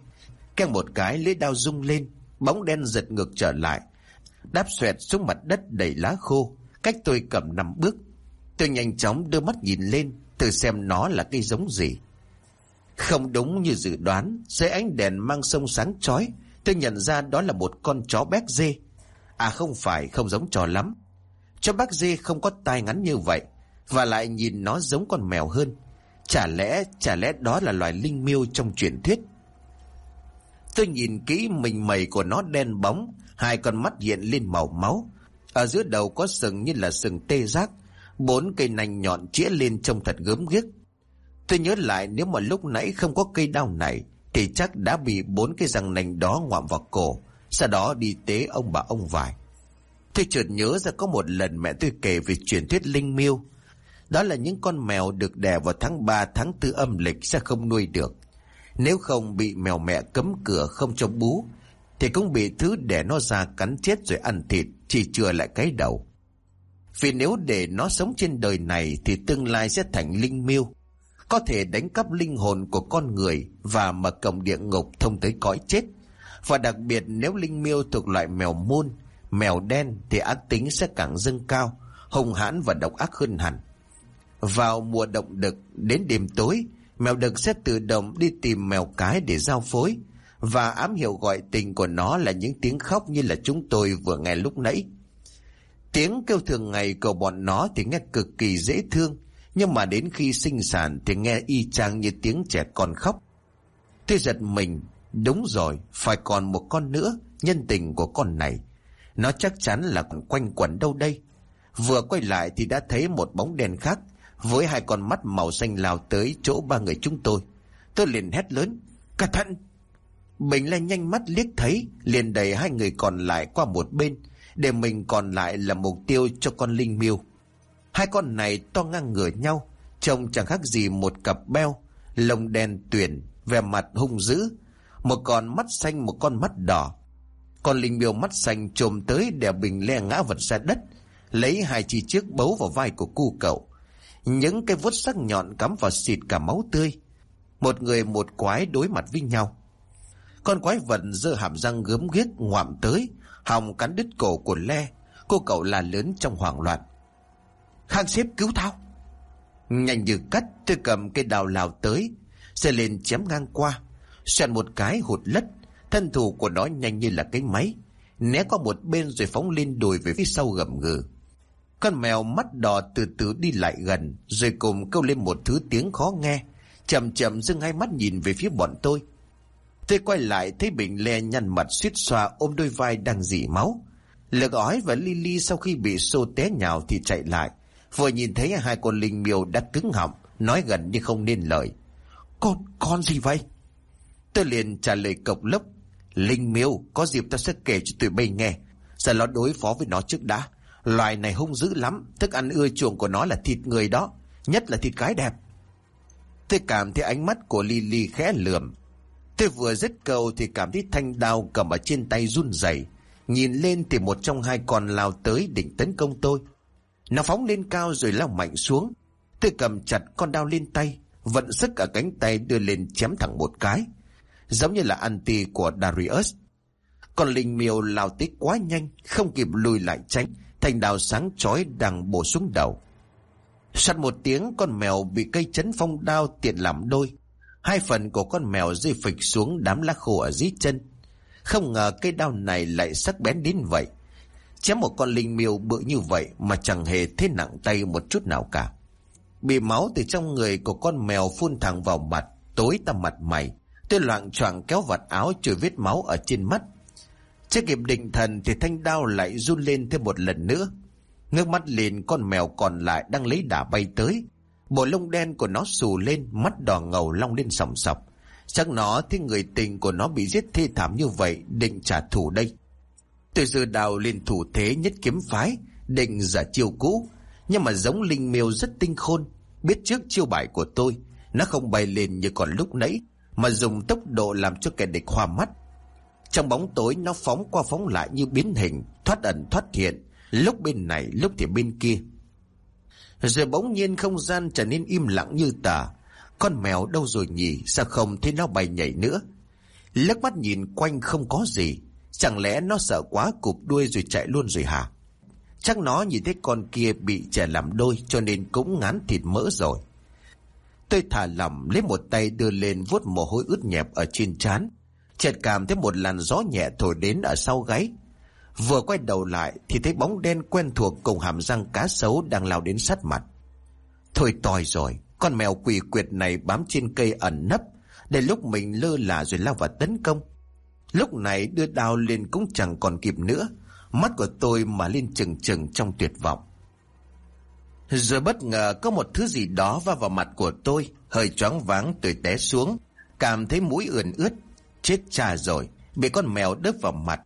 Keng một cái lấy đao rung lên, bóng đen giật ngược trở lại. Đáp xoẹt xuống mặt đất đầy lá khô, cách tôi cầm năm bước. Tôi nhanh chóng đưa mắt nhìn lên, thử xem nó là cây giống gì. Không đúng như dự đoán, dưới ánh đèn mang sông sáng chói, tôi nhận ra đó là một con chó béc dê. À không phải, không giống chó lắm. Chó béc dê không có tai ngắn như vậy, và lại nhìn nó giống con mèo hơn. Chả lẽ, chả lẽ đó là loài linh miêu trong truyền thuyết? Tôi nhìn kỹ mình mẩy của nó đen bóng, hai con mắt hiện lên màu máu. Ở giữa đầu có sừng như là sừng tê giác, bốn cây nành nhọn chĩa lên trông thật gớm ghiếc. Tôi nhớ lại nếu mà lúc nãy không có cây đao này thì chắc đã bị bốn cái răng nành đó ngoạm vào cổ, sau đó đi tế ông bà ông vải. Tôi chợt nhớ ra có một lần mẹ tôi kể về truyền thuyết linh miêu. Đó là những con mèo được đẻ vào tháng 3 tháng 4 âm lịch sẽ không nuôi được. Nếu không bị mèo mẹ cấm cửa không cho bú, thì cũng bị thứ để nó ra cắn chết rồi ăn thịt, chỉ chừa lại cái đầu. Vì nếu để nó sống trên đời này thì tương lai sẽ thành linh miêu có thể đánh cắp linh hồn của con người và mở cổng địa ngục thông tới cõi chết. Và đặc biệt nếu linh miêu thuộc loại mèo môn, mèo đen thì ác tính sẽ càng dâng cao, hung hãn và độc ác hơn hẳn. Vào mùa động đực, đến đêm tối, mèo đực sẽ tự động đi tìm mèo cái để giao phối, và ám hiệu gọi tình của nó là những tiếng khóc như là chúng tôi vừa nghe lúc nãy. Tiếng kêu thường ngày của bọn nó thì nghe cực kỳ dễ thương, nhưng mà đến khi sinh sản thì nghe y chang như tiếng trẻ con khóc. Tôi giật mình, đúng rồi, phải còn một con nữa, nhân tình của con này. Nó chắc chắn là quanh quẩn đâu đây. Vừa quay lại thì đã thấy một bóng đèn khác, với hai con mắt màu xanh lao tới chỗ ba người chúng tôi. Tôi liền hét lớn, cẩn thận! Bình lên nhanh mắt liếc thấy, liền đẩy hai người còn lại qua một bên, để mình còn lại là mục tiêu cho con linh miêu. Hai con này to ngang ngửa nhau, trông chẳng khác gì một cặp beo, lông đen tuyển vẻ mặt hung dữ. Một con mắt xanh, một con mắt đỏ. Con linh miêu mắt xanh trồm tới đè bình le ngã vật ra đất, lấy hai chi chiếc bấu vào vai của cu cậu. Những cái vuốt sắc nhọn cắm vào xịt cả máu tươi. Một người một quái đối mặt với nhau. Con quái vật giơ hàm răng gớm ghiếc ngoạm tới, hòng cắn đứt cổ của Le. Cô cậu là lớn trong hoảng loạn. Khang xếp cứu tao Nhanh như cắt tôi cầm cây đào lào tới Xe lên chém ngang qua. Xoẹt một cái hụt lất Thân thủ của nó nhanh như là cái máy. Né qua một bên rồi phóng lên đùi về phía sau gầm gừ Con mèo mắt đỏ từ từ đi lại gần Rồi cùng câu lên một thứ tiếng khó nghe. Chậm chậm dưng hai mắt nhìn về phía bọn tôi. Tôi quay lại thấy Bình Le nhăn mặt suýt xoa ôm đôi vai đang dỉ máu Lực ói và Lily sau khi bị xô té nhào thì chạy lại Vừa nhìn thấy hai con linh miêu đã cứng họng, nói gần như không nên lời. Con, con gì vậy? Tôi liền trả lời cộc lốc. Linh miêu, có dịp ta sẽ kể cho tụi bay nghe. Sẽ nó đối phó với nó trước đã. Loài này hung dữ lắm, thức ăn ưa chuộng của nó là thịt người đó, nhất là thịt gái đẹp. Tôi cảm thấy ánh mắt của Lily khẽ lườm. Tôi vừa dứt câu thì cảm thấy thanh đao cầm ở trên tay run rẩy. Nhìn lên thì một trong hai con lao tới định tấn công tôi. Nó phóng lên cao rồi lao mạnh xuống. Tôi cầm chặt con đao lên tay, vận sức ở cánh tay đưa lên chém thẳng một cái. Giống như là anti của Darius. Con linh miêu lao tới quá nhanh, không kịp lùi lại tránh. Thành đào sáng chói đang bổ xuống đầu. Sắt một tiếng con mèo bị cây chấn phong đao tiện làm đôi. Hai phần của con mèo rơi phịch xuống đám lá khô ở dưới chân. Không ngờ cây đao này lại sắc bén đến vậy. Chém một con linh miêu bự như vậy mà chẳng hề thế nặng tay một chút nào cả. Bị máu từ trong người của con mèo phun thẳng vào mặt, tối tăm mặt mày. Tôi loạn choạng kéo vạt áo trôi vết máu ở trên mắt. Chưa kịp định thần thì thanh đao lại run lên thêm một lần nữa. Ngước mắt lên con mèo còn lại đang lấy đà bay tới. Bộ lông đen của nó xù lên, mắt đỏ ngầu long lên sòng sọc. Chắc nó thấy người tình của nó bị giết thê thảm như vậy, định trả thù đây. Tôi dư đào lên thủ thế nhất kiếm phái, định giả chiêu cũ. Nhưng mà giống linh miêu rất tinh khôn, biết trước chiêu bài của tôi. Nó không bay lên như còn lúc nãy, mà dùng tốc độ làm cho kẻ địch hoa mắt. Trong bóng tối nó phóng qua phóng lại như biến hình, thoát ẩn thoát hiện, lúc bên này lúc thì bên kia. Rồi bỗng nhiên không gian trở nên im lặng như tờ. Con mèo đâu rồi nhỉ, sao không thấy nó bay nhảy nữa? Lắc mắt nhìn quanh không có gì, chẳng lẽ nó sợ quá cụp đuôi rồi chạy luôn rồi hả? Chắc nó nhìn thấy con kia bị trẻ làm đôi cho nên cũng ngán thịt mỡ rồi. Tôi thả lỏng lấy một tay đưa lên vuốt mồ hôi ướt nhẹp ở trên trán chợt cảm thấy một làn gió nhẹ thổi đến ở sau gáy. Vừa quay đầu lại thì thấy bóng đen quen thuộc cùng hàm răng cá sấu đang lao đến sát mặt. Thôi tòi rồi, con mèo quỷ quyệt này bám trên cây ẩn nấp, để lúc mình lơ là rồi lao vào tấn công. Lúc này đưa đao lên cũng chẳng còn kịp nữa, mắt của tôi mà lên chừng chừng trong tuyệt vọng. Rồi bất ngờ có một thứ gì đó va vào mặt của tôi, hơi choáng váng tôi té xuống, cảm thấy mũi ườn ướt, Chết cha rồi, bị con mèo đớp vào mặt.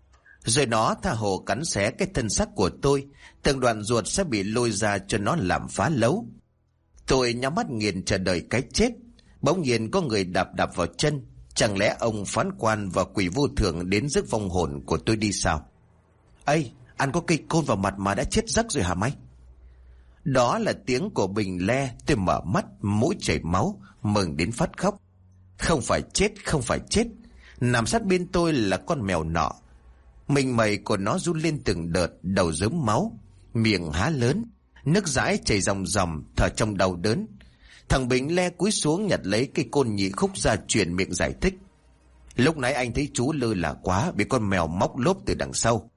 Rồi nó tha hồ cắn xé cái thân xác của tôi, từng đoạn ruột sẽ bị lôi ra cho nó làm phá lấu. Tôi nhắm mắt nghiền chờ đợi cái chết. Bỗng nhiên có người đạp đạp vào chân. Chẳng lẽ ông phán quan và quỷ vô thường đến rước vong hồn của tôi đi sao? Ây, anh có cây côn vào mặt mà đã chết giấc rồi hả mày? Đó là tiếng của Bình Le, tôi mở mắt, mũi chảy máu, mừng đến phát khóc. Không phải chết, không phải chết, Nằm sát bên tôi là con mèo nọ. Mình mẩy của nó run lên từng đợt, đầu dớm máu, miệng há lớn, nước dãi chảy ròng ròng, thở trong đau đớn. Thằng Bình le cúi xuống nhặt lấy cây côn nhị khúc ra truyền miệng giải thích. Lúc nãy anh thấy chú lơ là quá, bị con mèo móc lốp từ đằng sau.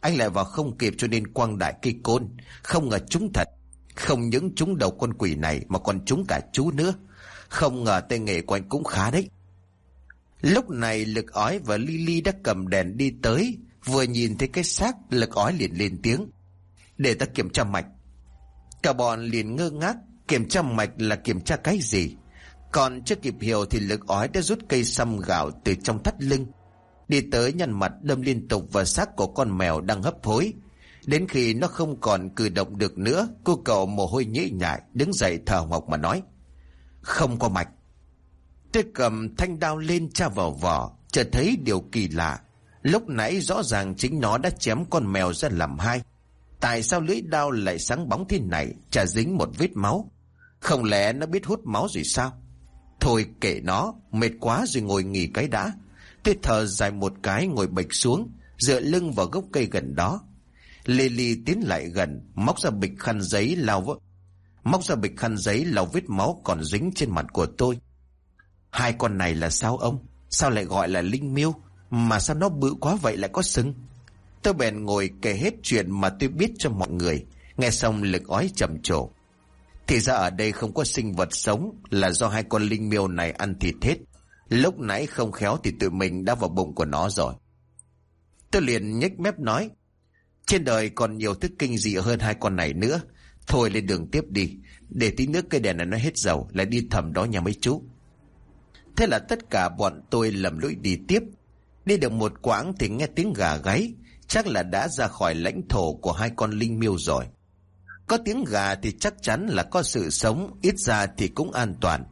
Anh lại vào không kịp cho nên quăng đại cây côn, không ngờ trúng thật. Không những trúng đầu con quỷ này mà còn trúng cả chú nữa. Không ngờ tay nghề của anh cũng khá đấy. Lúc này lực ói và Lily đã cầm đèn đi tới, vừa nhìn thấy cái xác lực ói liền lên tiếng. Để ta kiểm tra mạch. Cả bọn liền ngơ ngác, kiểm tra mạch là kiểm tra cái gì? Còn chưa kịp hiểu thì lực ói đã rút cây xăm gạo từ trong thắt lưng. Đi tới nhăn mặt đâm liên tục vào xác của con mèo đang hấp hối. Đến khi nó không còn cử động được nữa, cô cậu mồ hôi nhễ nhại, đứng dậy thở ngọc mà nói. Không có mạch. Tôi cầm thanh đao lên tra vào vỏ, chợt thấy điều kỳ lạ. Lúc nãy rõ ràng chính nó đã chém con mèo ra làm hai. Tại sao lưỡi đao lại sáng bóng thế này, chả dính một vết máu? Không lẽ nó biết hút máu rồi sao? Thôi kệ nó, mệt quá rồi ngồi nghỉ cái đã. Tôi thở dài một cái ngồi bịch xuống, dựa lưng vào gốc cây gần đó. Lily tiến lại gần, móc ra bịch khăn giấy lau vỡ. Móc ra bịch khăn giấy lau vết máu còn dính trên mặt của tôi. Hai con này là sao ông? Sao lại gọi là linh miêu? Mà sao nó bự quá vậy lại có sừng? Tôi bèn ngồi kể hết chuyện mà tôi biết cho mọi người. Nghe xong lực ói trầm trồ. Thì ra ở đây không có sinh vật sống là do hai con linh miêu này ăn thịt hết. Lúc nãy không khéo thì tụi mình đã vào bụng của nó rồi. Tôi liền nhếch mép nói. Trên đời còn nhiều thức kinh dị hơn hai con này nữa. Thôi lên đường tiếp đi. Để tí nước cây đèn này nó hết dầu, lại đi thầm đó nhà mấy chú. Thế là tất cả bọn tôi lầm lũi đi tiếp. Đi được một quãng thì nghe tiếng gà gáy, chắc là đã ra khỏi lãnh thổ của hai con linh miêu rồi. Có tiếng gà thì chắc chắn là có sự sống, ít ra thì cũng an toàn.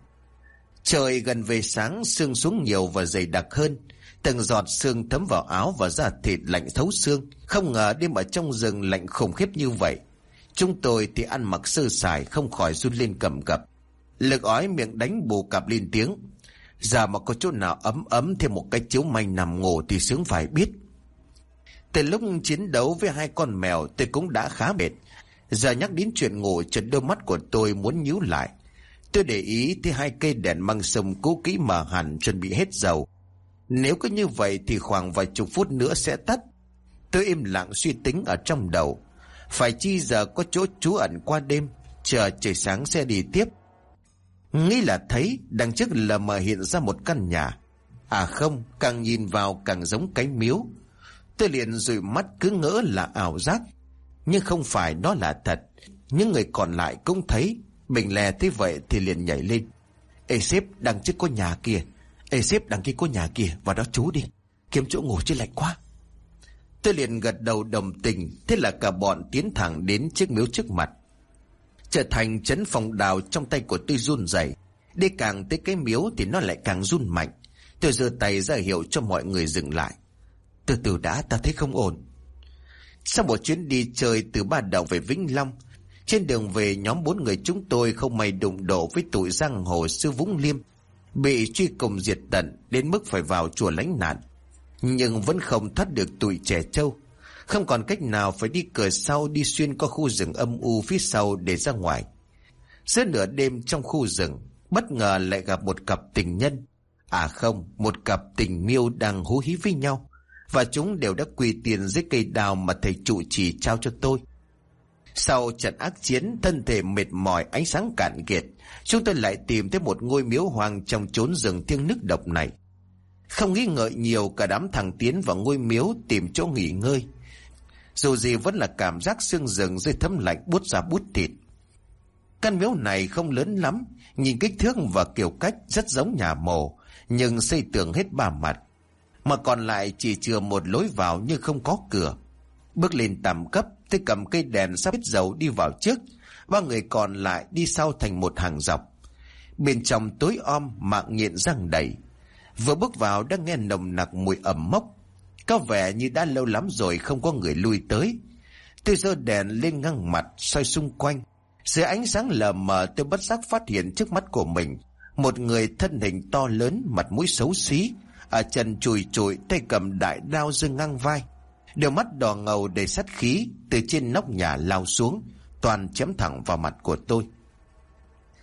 Trời gần về sáng, sương xuống nhiều và dày đặc hơn. Từng giọt sương thấm vào áo và da thịt lạnh thấu xương. Không ngờ đêm ở trong rừng lạnh khủng khiếp như vậy. Chúng tôi thì ăn mặc sơ sài không khỏi run lên cầm cập. Lực ói miệng đánh bù cặp lên tiếng. Giờ mà có chỗ nào ấm ấm thêm một cái chiếu manh nằm ngủ thì sướng phải biết. Từ lúc chiến đấu với hai con mèo tôi cũng đã khá mệt. Giờ nhắc đến chuyện ngủ chợt đôi mắt của tôi muốn nhíu lại. Tôi để ý thấy hai cây đèn măng sông cố kỹ mở hẳn chuẩn bị hết dầu. Nếu cứ như vậy thì khoảng vài chục phút nữa sẽ tắt. Tôi im lặng suy tính ở trong đầu. Phải chi giờ có chỗ trú ẩn qua đêm, chờ trời sáng sẽ đi tiếp. Nghĩ là thấy đằng trước là mờ hiện ra một căn nhà. À không, càng nhìn vào càng giống cái miếu. Tôi liền rồi mắt cứ ngỡ là ảo giác. Nhưng không phải nó là thật. Những người còn lại cũng thấy. Bình lè thế vậy thì liền nhảy lên. Ê sếp, đằng trước có nhà kia. Ê sếp, đằng kia có nhà kia. Vào đó chú đi. Kiếm chỗ ngủ chứ lạnh quá. Tôi liền gật đầu đồng tình. Thế là cả bọn tiến thẳng đến chiếc miếu trước mặt trở thành chấn phòng đào trong tay của tôi run rẩy. Đi càng tới cái miếu thì nó lại càng run mạnh. Tôi giơ tay ra hiệu cho mọi người dừng lại. Từ từ đã, ta thấy không ổn. Sau một chuyến đi chơi từ Ba Đậu về Vĩnh Long, Trên đường về nhóm bốn người chúng tôi không may đụng độ với tụi giang hồ sư Vũng Liêm, Bị truy cùng diệt tận đến mức phải vào chùa lánh nạn. Nhưng vẫn không thoát được tụi trẻ trâu. Không còn cách nào phải đi cửa sau đi xuyên qua khu rừng âm u phía sau để ra ngoài. Giữa nửa đêm trong khu rừng Bất ngờ lại gặp một cặp tình nhân. À không, một cặp tình miêu đang hú hí với nhau. Và chúng đều đã quỳ tiền dưới cây đào mà thầy trụ trì trao cho tôi. Sau trận ác chiến, thân thể mệt mỏi, ánh sáng cạn kiệt Chúng tôi lại tìm thấy một ngôi miếu hoàng trong chốn rừng thiêng nước độc này. Không nghĩ ngợi nhiều cả đám thằng tiến vào ngôi miếu tìm chỗ nghỉ ngơi. Dù gì vẫn là cảm giác xương rừng dưới thấm lạnh bút ra bút thịt Căn miếu này không lớn lắm Nhìn kích thước và kiểu cách rất giống nhà mồ nhưng xây tường hết ba mặt. Mà còn lại chỉ chừa một lối vào nhưng không có cửa. Bước lên tầm cấp, tôi cầm cây đèn sắp hết dầu đi vào trước. Ba người còn lại đi sau thành một hàng dọc. Bên trong tối om mạng nhện răng đầy. Vừa bước vào đã nghe nồng nặc mùi ẩm mốc. Có vẻ như đã lâu lắm rồi không có người lui tới. Tôi giơ đèn lên ngang mặt, xoay xung quanh. Dưới ánh sáng lờ mờ tôi bất giác phát hiện trước mắt của mình một người thân hình to lớn, mặt mũi xấu xí, ở chân chùi chùi, tay cầm đại đao dương ngang vai. Đôi mắt đỏ ngầu đầy sát khí, từ trên nóc nhà lao xuống, toàn chém thẳng vào mặt của tôi.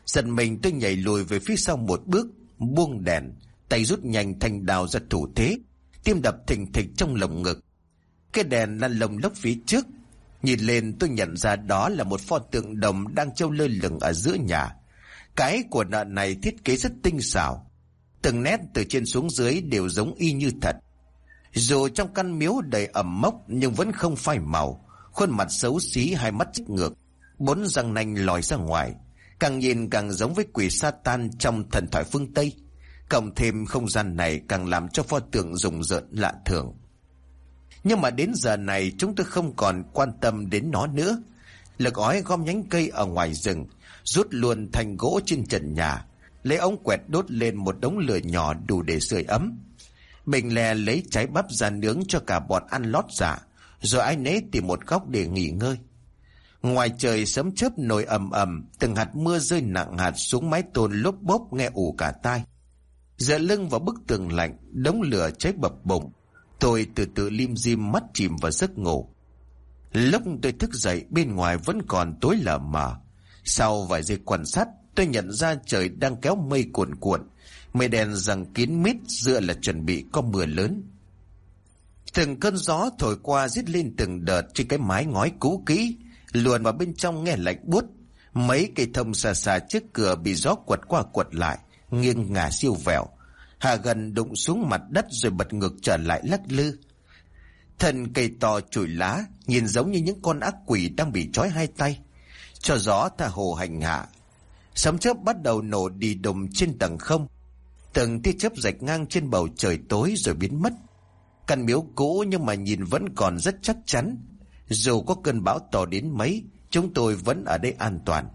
Giận mình tôi nhảy lùi về phía sau một bước, buông đèn, tay rút nhanh thanh đao ra thủ thế, tim đập thình thịch trong lồng ngực. Cái đèn lăn lồng lốc phía trước, nhìn lên tôi nhận ra đó là một pho tượng đồng đang treo lơ lửng ở giữa nhà. Cái của nợ này thiết kế rất tinh xảo. Từng nét từ trên xuống dưới đều giống y như thật. Dù trong căn miếu đầy ẩm mốc nhưng vẫn không phai màu. Khuôn mặt xấu xí hai mắt chích ngược. Bốn răng nanh lòi ra ngoài. Càng nhìn càng giống với quỷ Satan trong thần thoại phương Tây. Cộng thêm không gian này càng làm cho pho tượng rùng rợn lạ thường. Nhưng mà đến giờ này chúng tôi không còn quan tâm đến nó nữa. Lực ói gom nhánh cây ở ngoài rừng rút luôn thành gỗ trên trần nhà, lấy ống quẹt đốt lên một đống lửa nhỏ đủ để sưởi ấm. Bình lè lấy trái bắp ra nướng cho cả bọn ăn lót dạ, rồi ai nấy tìm một góc để nghỉ ngơi. Ngoài trời sấm chớp nổi ầm ầm, từng hạt mưa rơi nặng hạt xuống mái tôn lốp bốp nghe ủ cả tai. Dựa lưng vào bức tường lạnh, đống lửa cháy bập bùng. Tôi từ từ lim dim mắt chìm vào giấc ngủ. Lúc tôi thức dậy bên ngoài vẫn còn tối lờ mờ. Sau vài giây quan sát, tôi nhận ra trời đang kéo mây cuộn cuộn. Mây đen rằng kín mít dựa là chuẩn bị có mưa lớn. Từng cơn gió thổi qua giết lên từng đợt trên cái mái ngói cũ kỹ, luồn vào bên trong nghe lạnh buốt. Mấy cây thông xa xa trước cửa bị gió quật qua quật lại, nghiêng ngả siêu vẹo. Hà gần đụng xuống mặt đất rồi bật ngược trở lại lắc lư. Thân cây to chùi lá, nhìn giống như những con ác quỷ đang bị trói hai tay cho gió tha hồ hành hạ. Sấm chớp bắt đầu nổ đi đùng trên tầng không. Từng tia chớp rạch ngang trên bầu trời tối rồi biến mất. Căn miếu cũ nhưng mà nhìn vẫn còn rất chắc chắn. Dù có cơn bão to đến mấy, chúng tôi vẫn ở đây an toàn.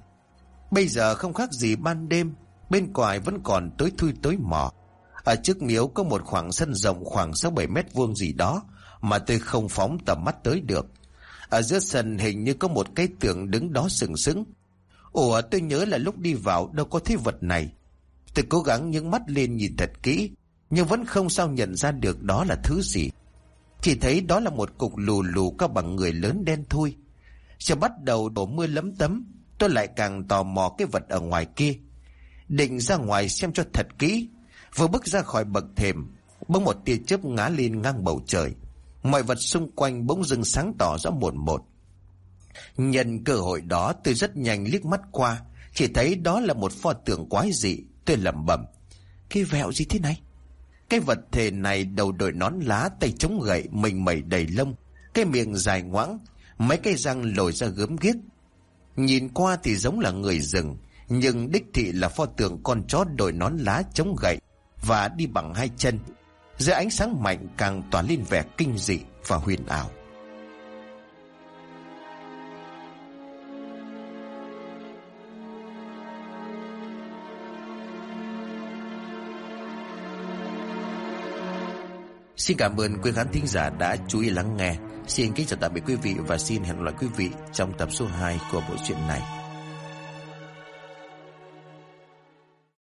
Bây giờ không khác gì ban đêm, bên ngoài vẫn còn tối thui tối mò. Ở trước miếu có một khoảng sân rộng khoảng 6-7 mét vuông gì đó mà tôi không phóng tầm mắt tới được. Ở giữa sân hình như có một cái tượng đứng đó sừng sững. Ủa tôi nhớ là lúc đi vào đâu có thấy vật này. Tôi cố gắng nhướng mắt lên nhìn thật kỹ, nhưng vẫn không sao nhận ra được đó là thứ gì. Chỉ thấy đó là một cục lù lù cao bằng người lớn đen thui. Chờ bắt đầu đổ mưa lấm tấm, tôi lại càng tò mò cái vật ở ngoài kia. Định ra ngoài xem cho thật kỹ, vừa bước ra khỏi bậc thềm, bỗng một tia chớp ngã lên ngang bầu trời. Mọi vật xung quanh bỗng dưng sáng tỏ rõ một một. Nhân cơ hội đó tôi rất nhanh liếc mắt qua, chỉ thấy đó là một pho tượng quái dị, tôi lẩm bẩm. Cái vẹo gì thế này? Cái vật thể này đầu đội nón lá, tay chống gậy, mình mẩy đầy lông, cái miệng dài ngoãng, mấy cái răng lồi ra gớm ghiếc. Nhìn qua thì giống là người rừng, nhưng đích thị là pho tượng con chó đội nón lá chống gậy và đi bằng hai chân, dưới ánh sáng mạnh càng tỏa lên vẻ kinh dị và huyền ảo Xin cảm ơn quý khán thính giả đã chú ý lắng nghe. Xin kính chào tạm biệt quý vị và xin hẹn gặp lại quý vị trong tập số 2 của bộ truyện này.